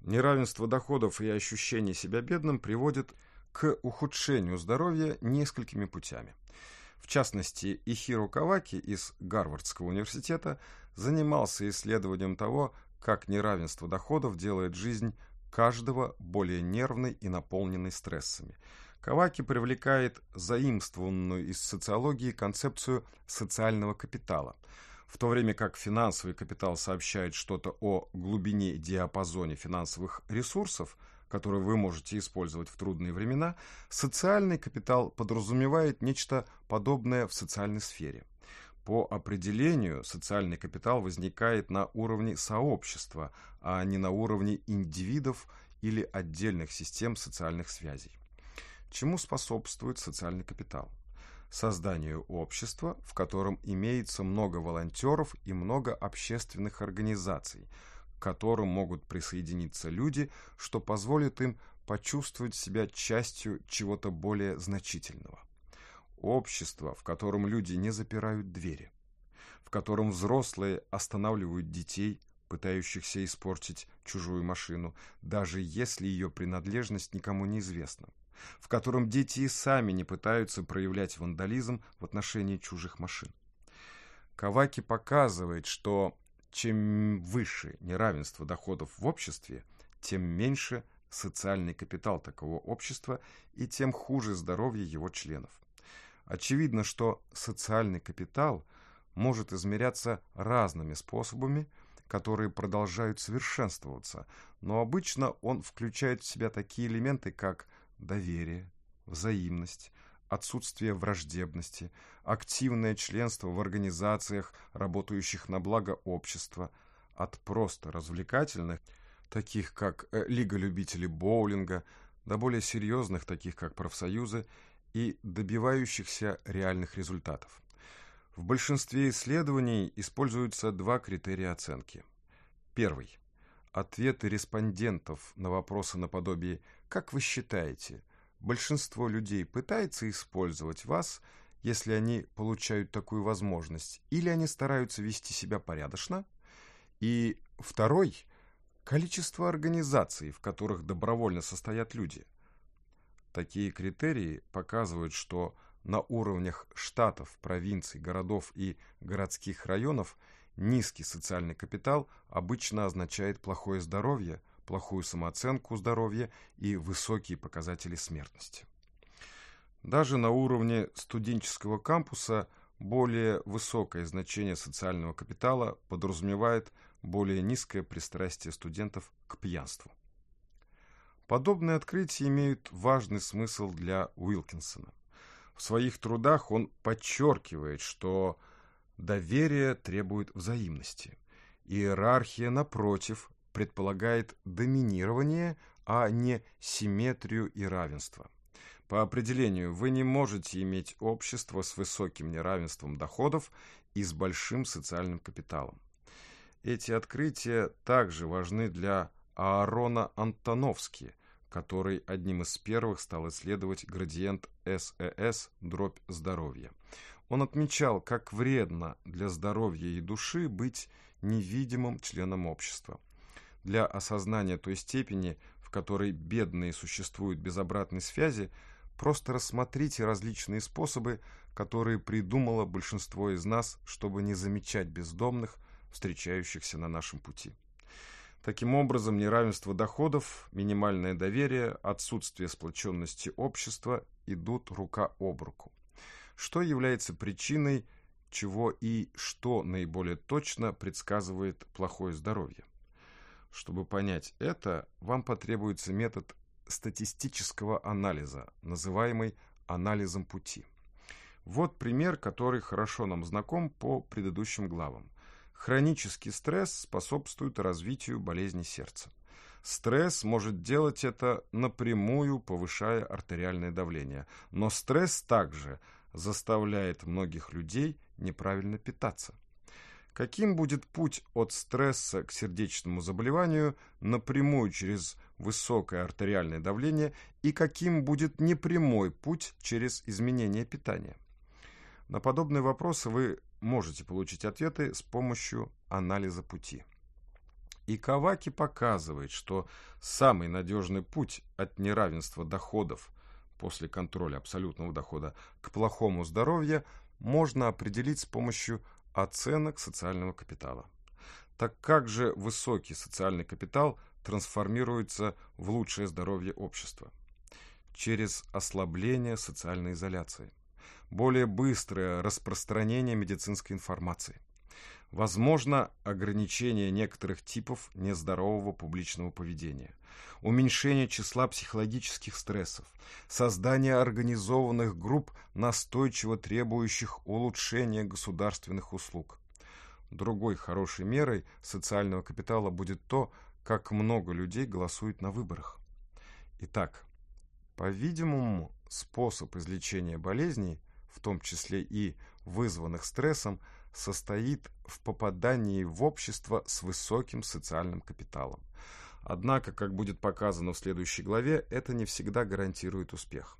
Неравенство доходов и ощущение себя бедным приводит к ухудшению здоровья несколькими путями – в частности, Ихиро Каваки из Гарвардского университета занимался исследованием того, как неравенство доходов делает жизнь каждого более нервной и наполненной стрессами. Каваки привлекает заимствованную из социологии концепцию социального капитала. В то время как финансовый капитал сообщает что-то о глубине диапазоне финансовых ресурсов – который вы можете использовать в трудные времена, социальный капитал подразумевает нечто подобное в социальной сфере. По определению, социальный капитал возникает на уровне сообщества, а не на уровне индивидов или отдельных систем социальных связей. Чему способствует социальный капитал? созданию общества, в котором имеется много волонтеров и много общественных организаций – которым могут присоединиться люди, что позволит им почувствовать себя частью чего-то более значительного. Общество, в котором люди не запирают двери, в котором взрослые останавливают детей, пытающихся испортить чужую машину, даже если ее принадлежность никому не известна, в котором дети и сами не пытаются проявлять вандализм в отношении чужих машин. Каваки показывает, что чем выше неравенство доходов в обществе, тем меньше социальный капитал такого общества и тем хуже здоровье его членов. Очевидно, что социальный капитал может измеряться разными способами, которые продолжают совершенствоваться, но обычно он включает в себя такие элементы, как доверие, взаимность, отсутствие враждебности, активное членство в организациях, работающих на благо общества, от просто развлекательных, таких как э, Лига любителей боулинга, до более серьезных, таких как профсоюзы, и добивающихся реальных результатов. В большинстве исследований используются два критерия оценки. Первый. Ответы респондентов на вопросы наподобие «Как вы считаете, большинство людей пытается использовать вас, если они получают такую возможность, или они стараются вести себя порядочно. И второй – количество организаций, в которых добровольно состоят люди. Такие критерии показывают, что на уровнях штатов, провинций, городов и городских районов низкий социальный капитал обычно означает плохое здоровье – плохую самооценку здоровья и высокие показатели смертности. Даже на уровне студенческого кампуса более высокое значение социального капитала подразумевает более низкое пристрастие студентов к пьянству. Подобные открытия имеют важный смысл для Уилкинсона. В своих трудах он подчеркивает, что доверие требует взаимности. Иерархия, напротив, предполагает доминирование, а не симметрию и равенство. По определению, вы не можете иметь общество с высоким неравенством доходов и с большим социальным капиталом. Эти открытия также важны для Аарона Антоновски, который одним из первых стал исследовать градиент СЭС «Дробь здоровья». Он отмечал, как вредно для здоровья и души быть невидимым членом общества для осознания той степени, в которой бедные существуют без обратной связи, просто рассмотрите различные способы, которые придумало большинство из нас, чтобы не замечать бездомных, встречающихся на нашем пути. Таким образом, неравенство доходов, минимальное доверие, отсутствие сплоченности общества идут рука об руку. Что является причиной, чего и что наиболее точно предсказывает плохое здоровье? Чтобы понять это, вам потребуется метод статистического анализа, называемый анализом пути. Вот пример, который хорошо нам знаком по предыдущим главам. Хронический стресс способствует развитию болезни сердца. Стресс может делать это напрямую, повышая артериальное давление. Но стресс также заставляет многих людей неправильно питаться. Каким будет путь от стресса к сердечному заболеванию напрямую через высокое артериальное давление и каким будет непрямой путь через изменение питания? На подобные вопросы вы можете получить ответы с помощью анализа пути. И Каваки показывает, что самый надежный путь от неравенства доходов после контроля абсолютного дохода к плохому здоровью можно определить с помощью оценок социального капитала. Так как же высокий социальный капитал трансформируется в лучшее здоровье общества? Через ослабление социальной изоляции, более быстрое распространение медицинской информации, возможно ограничение некоторых типов нездорового публичного поведения, уменьшение числа психологических стрессов, создание организованных групп, настойчиво требующих улучшения государственных услуг. Другой хорошей мерой социального капитала будет то, как много людей голосует на выборах. Итак, по-видимому, способ излечения болезней, в том числе и вызванных стрессом, – состоит в попадании в общество с высоким социальным капиталом. Однако, как будет показано в следующей главе, это не всегда гарантирует успех.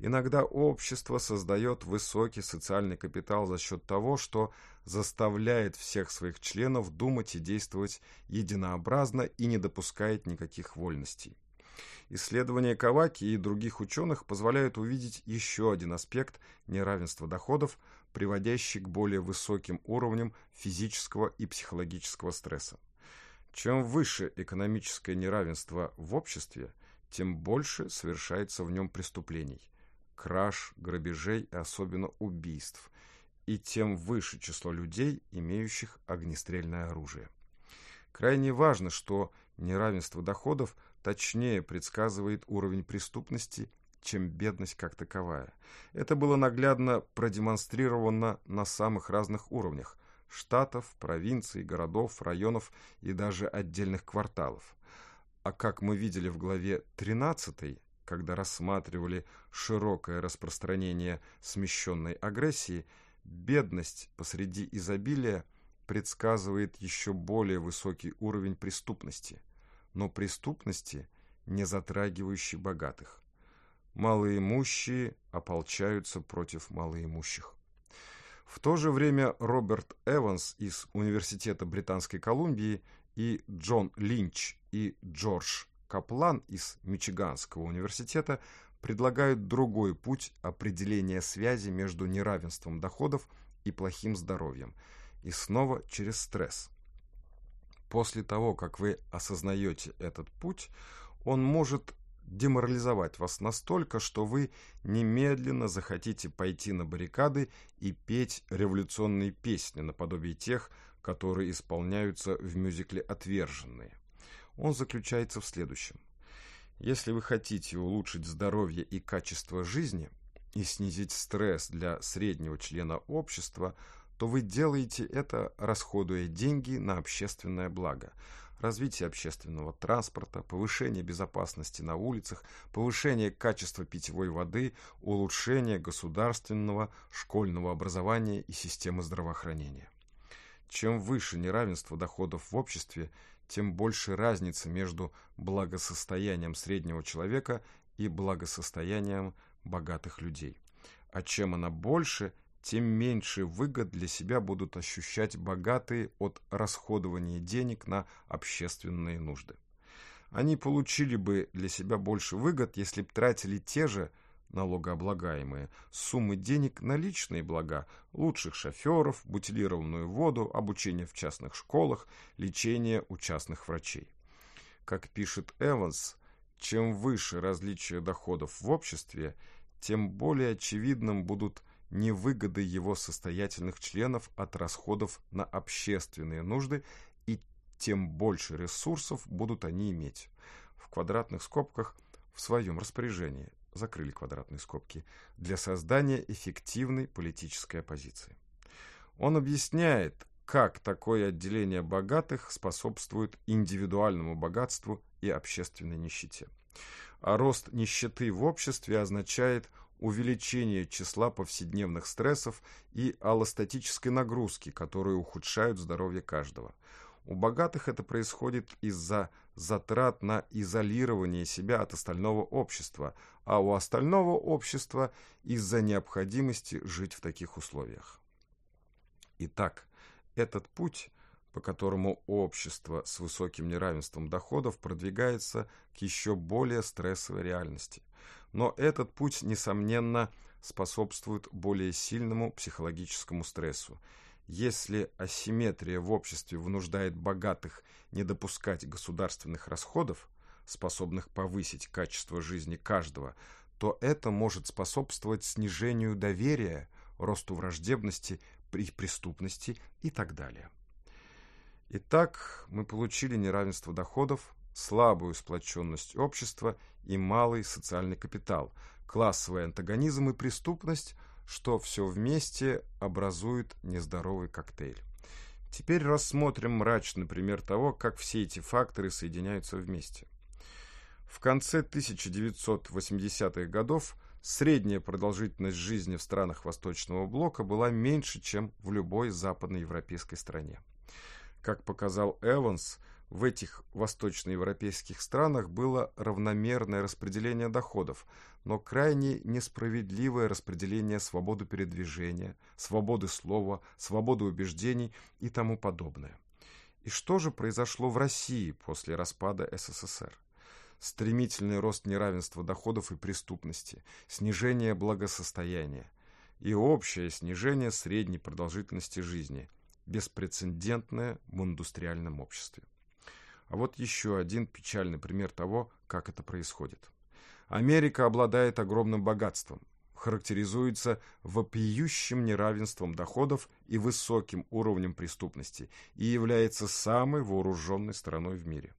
Иногда общество создает высокий социальный капитал за счет того, что заставляет всех своих членов думать и действовать единообразно и не допускает никаких вольностей. Исследования Каваки и других ученых позволяют увидеть еще один аспект неравенства доходов – приводящий к более высоким уровням физического и психологического стресса. Чем выше экономическое неравенство в обществе, тем больше совершается в нем преступлений, краж, грабежей и особенно убийств, и тем выше число людей, имеющих огнестрельное оружие. Крайне важно, что неравенство доходов точнее предсказывает уровень преступности чем бедность как таковая. Это было наглядно продемонстрировано на самых разных уровнях – штатов, провинций, городов, районов и даже отдельных кварталов. А как мы видели в главе 13, когда рассматривали широкое распространение смещенной агрессии, бедность посреди изобилия предсказывает еще более высокий уровень преступности, но преступности, не затрагивающей богатых – малоимущие ополчаются против малоимущих. В то же время Роберт Эванс из Университета Британской Колумбии и Джон Линч и Джордж Каплан из Мичиганского университета предлагают другой путь определения связи между неравенством доходов и плохим здоровьем, и снова через стресс. После того, как вы осознаете этот путь, он может деморализовать вас настолько, что вы немедленно захотите пойти на баррикады и петь революционные песни наподобие тех, которые исполняются в мюзикле «Отверженные». Он заключается в следующем. Если вы хотите улучшить здоровье и качество жизни и снизить стресс для среднего члена общества, то вы делаете это, расходуя деньги на общественное благо – развитие общественного транспорта, повышение безопасности на улицах, повышение качества питьевой воды, улучшение государственного школьного образования и системы здравоохранения. Чем выше неравенство доходов в обществе, тем больше разница между благосостоянием среднего человека и благосостоянием богатых людей. А чем она больше – тем меньше выгод для себя будут ощущать богатые от расходования денег на общественные нужды. Они получили бы для себя больше выгод, если бы тратили те же налогооблагаемые суммы денег на личные блага, лучших шоферов, бутилированную воду, обучение в частных школах, лечение у частных врачей. Как пишет Эванс, чем выше различия доходов в обществе, тем более очевидным будут невыгоды его состоятельных членов от расходов на общественные нужды и тем больше ресурсов будут они иметь. В квадратных скобках в своем распоряжении закрыли квадратные скобки для создания эффективной политической оппозиции. Он объясняет, как такое отделение богатых способствует индивидуальному богатству и общественной нищете. А рост нищеты в обществе означает увеличение числа повседневных стрессов и аллостатической нагрузки, которые ухудшают здоровье каждого. У богатых это происходит из-за затрат на изолирование себя от остального общества, а у остального общества из-за необходимости жить в таких условиях. Итак, этот путь, по которому общество с высоким неравенством доходов продвигается к еще более стрессовой реальности но этот путь, несомненно, способствует более сильному психологическому стрессу. Если асимметрия в обществе вынуждает богатых не допускать государственных расходов, способных повысить качество жизни каждого, то это может способствовать снижению доверия, росту враждебности, при преступности и так далее. Итак, мы получили неравенство доходов, слабую сплоченность общества и малый социальный капитал, классовый антагонизм и преступность, что все вместе образует нездоровый коктейль. Теперь рассмотрим мрачный пример того, как все эти факторы соединяются вместе. В конце 1980-х годов средняя продолжительность жизни в странах Восточного блока была меньше, чем в любой западноевропейской стране. Как показал Эванс, в этих восточноевропейских странах было равномерное распределение доходов, но крайне несправедливое распределение свободы передвижения, свободы слова, свободы убеждений и тому подобное. И что же произошло в России после распада СССР? Стремительный рост неравенства доходов и преступности, снижение благосостояния и общее снижение средней продолжительности жизни – беспрецедентное в индустриальном обществе. А вот еще один печальный пример того, как это происходит. Америка обладает огромным богатством, характеризуется вопиющим неравенством доходов и высоким уровнем преступности и является самой вооруженной страной в мире.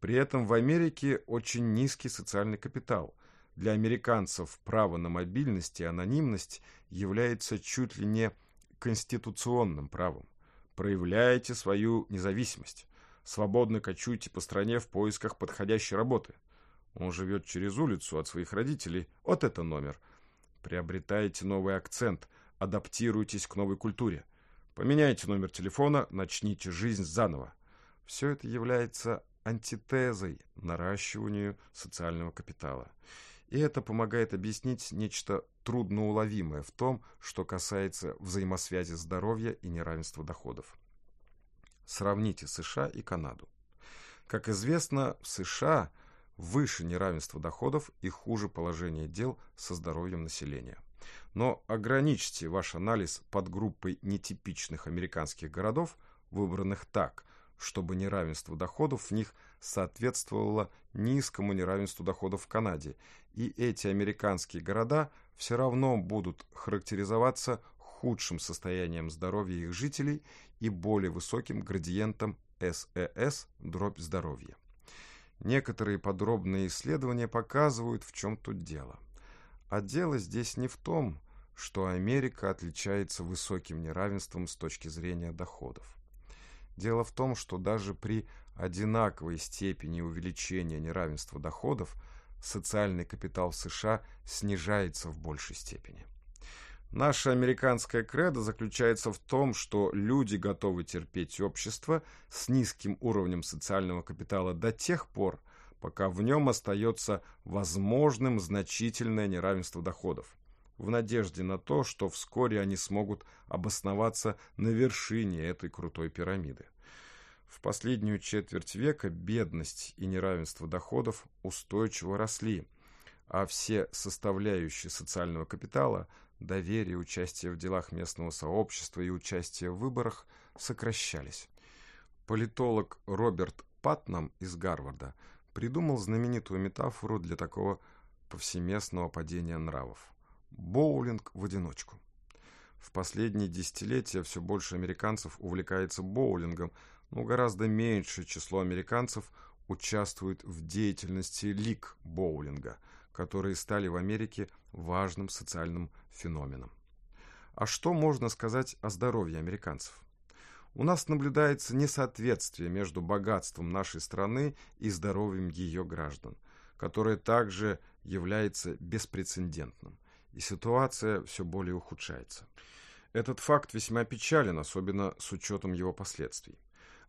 При этом в Америке очень низкий социальный капитал. Для американцев право на мобильность и анонимность является чуть ли не конституционным правом. Проявляйте свою независимость свободно кочуете по стране в поисках подходящей работы. Он живет через улицу от своих родителей. Вот это номер. Приобретаете новый акцент, адаптируйтесь к новой культуре. Поменяйте номер телефона, начните жизнь заново. Все это является антитезой наращиванию социального капитала. И это помогает объяснить нечто трудноуловимое в том, что касается взаимосвязи здоровья и неравенства доходов. Сравните США и Канаду. Как известно, в США выше неравенство доходов и хуже положение дел со здоровьем населения. Но ограничьте ваш анализ под группой нетипичных американских городов, выбранных так, чтобы неравенство доходов в них соответствовало низкому неравенству доходов в Канаде, и эти американские города все равно будут характеризоваться худшим состоянием здоровья их жителей и более высоким градиентом СЭС дробь здоровья. Некоторые подробные исследования показывают, в чем тут дело. А дело здесь не в том, что Америка отличается высоким неравенством с точки зрения доходов. Дело в том, что даже при одинаковой степени увеличения неравенства доходов социальный капитал США снижается в большей степени. Наше американское кредо заключается в том, что люди готовы терпеть общество с низким уровнем социального капитала до тех пор, пока в нем остается возможным значительное неравенство доходов, в надежде на то, что вскоре они смогут обосноваться на вершине этой крутой пирамиды. В последнюю четверть века бедность и неравенство доходов устойчиво росли, а все составляющие социального капитала – доверие, участие в делах местного сообщества и участие в выборах сокращались. Политолог Роберт Патнам из Гарварда придумал знаменитую метафору для такого повсеместного падения нравов. Боулинг в одиночку. В последние десятилетия все больше американцев увлекается боулингом, но гораздо меньшее число американцев участвует в деятельности лиг боулинга – которые стали в Америке важным социальным феноменом. А что можно сказать о здоровье американцев? У нас наблюдается несоответствие между богатством нашей страны и здоровьем ее граждан, которое также является беспрецедентным, и ситуация все более ухудшается. Этот факт весьма печален, особенно с учетом его последствий.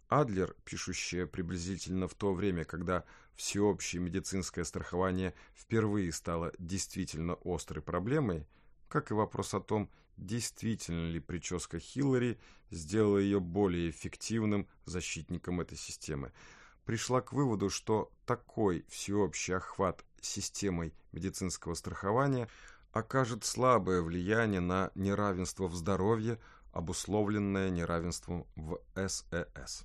Адлер, пишущая приблизительно в то время, когда всеобщее медицинское страхование впервые стало действительно острой проблемой, как и вопрос о том, действительно ли прическа Хиллари сделала ее более эффективным защитником этой системы, пришла к выводу, что такой всеобщий охват системой медицинского страхования окажет слабое влияние на неравенство в здоровье, обусловленное неравенством в СЭС.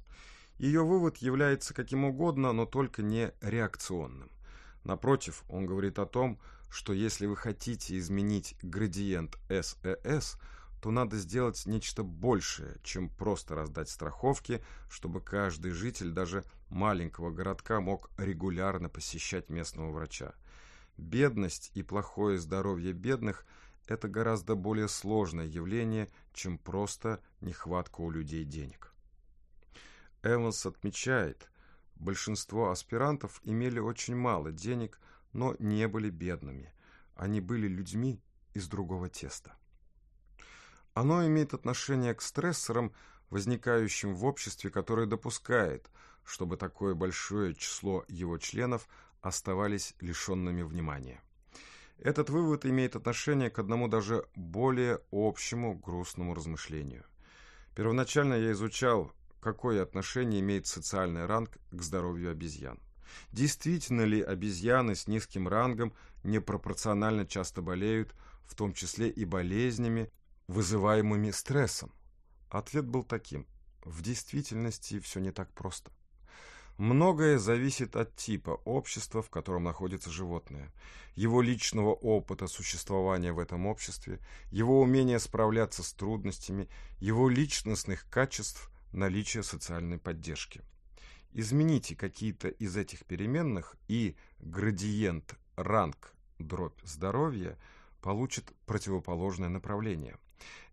Ее вывод является каким угодно, но только не реакционным. Напротив, он говорит о том, что если вы хотите изменить градиент СЭС, то надо сделать нечто большее, чем просто раздать страховки, чтобы каждый житель даже маленького городка мог регулярно посещать местного врача. Бедность и плохое здоровье бедных – это гораздо более сложное явление – чем просто нехватка у людей денег. Эванс отмечает, большинство аспирантов имели очень мало денег, но не были бедными. Они были людьми из другого теста. Оно имеет отношение к стрессорам, возникающим в обществе, которое допускает, чтобы такое большое число его членов оставались лишенными внимания. Этот вывод имеет отношение к одному даже более общему грустному размышлению. Первоначально я изучал, какое отношение имеет социальный ранг к здоровью обезьян. Действительно ли обезьяны с низким рангом непропорционально часто болеют, в том числе и болезнями, вызываемыми стрессом? Ответ был таким. В действительности все не так просто. Многое зависит от типа общества, в котором находится животное, его личного опыта существования в этом обществе, его умения справляться с трудностями, его личностных качеств, наличия социальной поддержки. Измените какие-то из этих переменных, и градиент ранг дробь здоровья получит противоположное направление.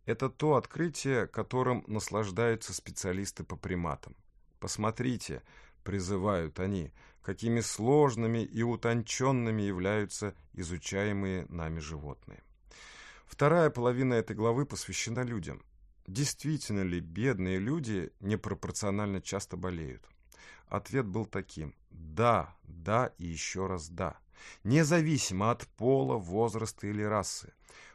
Это то открытие, которым наслаждаются специалисты по приматам. Посмотрите – призывают они, какими сложными и утонченными являются изучаемые нами животные. Вторая половина этой главы посвящена людям. Действительно ли бедные люди непропорционально часто болеют? Ответ был таким – да, да и еще раз да, независимо от пола, возраста или расы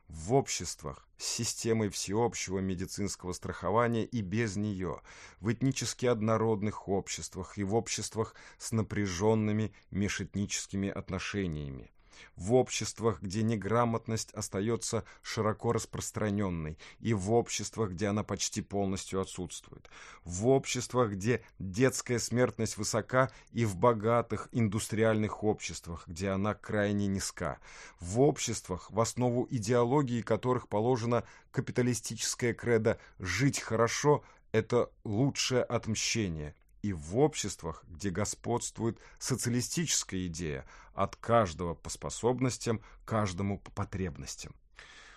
в обществах с системой всеобщего медицинского страхования и без нее, в этнически однородных обществах и в обществах с напряженными межэтническими отношениями в обществах, где неграмотность остается широко распространенной, и в обществах, где она почти полностью отсутствует, в обществах, где детская смертность высока, и в богатых индустриальных обществах, где она крайне низка, в обществах, в основу идеологии которых положено капиталистическое кредо «жить хорошо» – это лучшее отмщение – и в обществах, где господствует социалистическая идея от каждого по способностям, каждому по потребностям.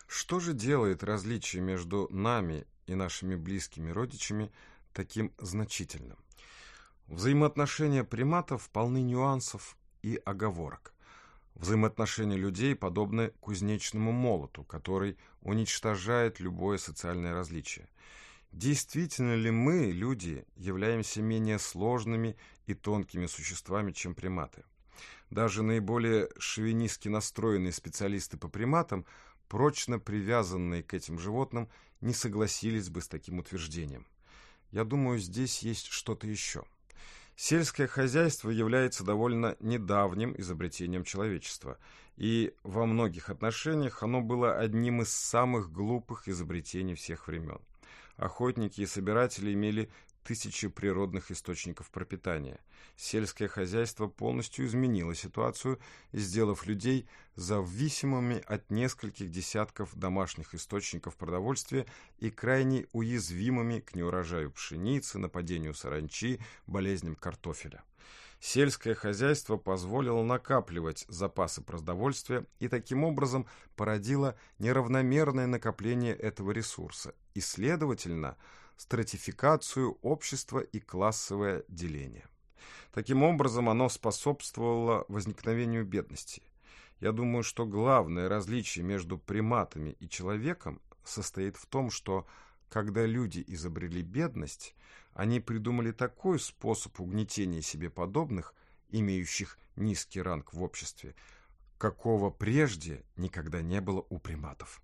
Что же делает различие между нами и нашими близкими родичами таким значительным? Взаимоотношения приматов полны нюансов и оговорок. Взаимоотношения людей подобны кузнечному молоту, который уничтожает любое социальное различие. Действительно ли мы, люди, являемся менее сложными и тонкими существами, чем приматы? Даже наиболее шовинистски настроенные специалисты по приматам, прочно привязанные к этим животным, не согласились бы с таким утверждением. Я думаю, здесь есть что-то еще. Сельское хозяйство является довольно недавним изобретением человечества, и во многих отношениях оно было одним из самых глупых изобретений всех времен охотники и собиратели имели тысячи природных источников пропитания. Сельское хозяйство полностью изменило ситуацию, сделав людей зависимыми от нескольких десятков домашних источников продовольствия и крайне уязвимыми к неурожаю пшеницы, нападению саранчи, болезням картофеля сельское хозяйство позволило накапливать запасы продовольствия и таким образом породило неравномерное накопление этого ресурса и, следовательно, стратификацию общества и классовое деление. Таким образом, оно способствовало возникновению бедности. Я думаю, что главное различие между приматами и человеком состоит в том, что когда люди изобрели бедность, они придумали такой способ угнетения себе подобных, имеющих низкий ранг в обществе, какого прежде никогда не было у приматов.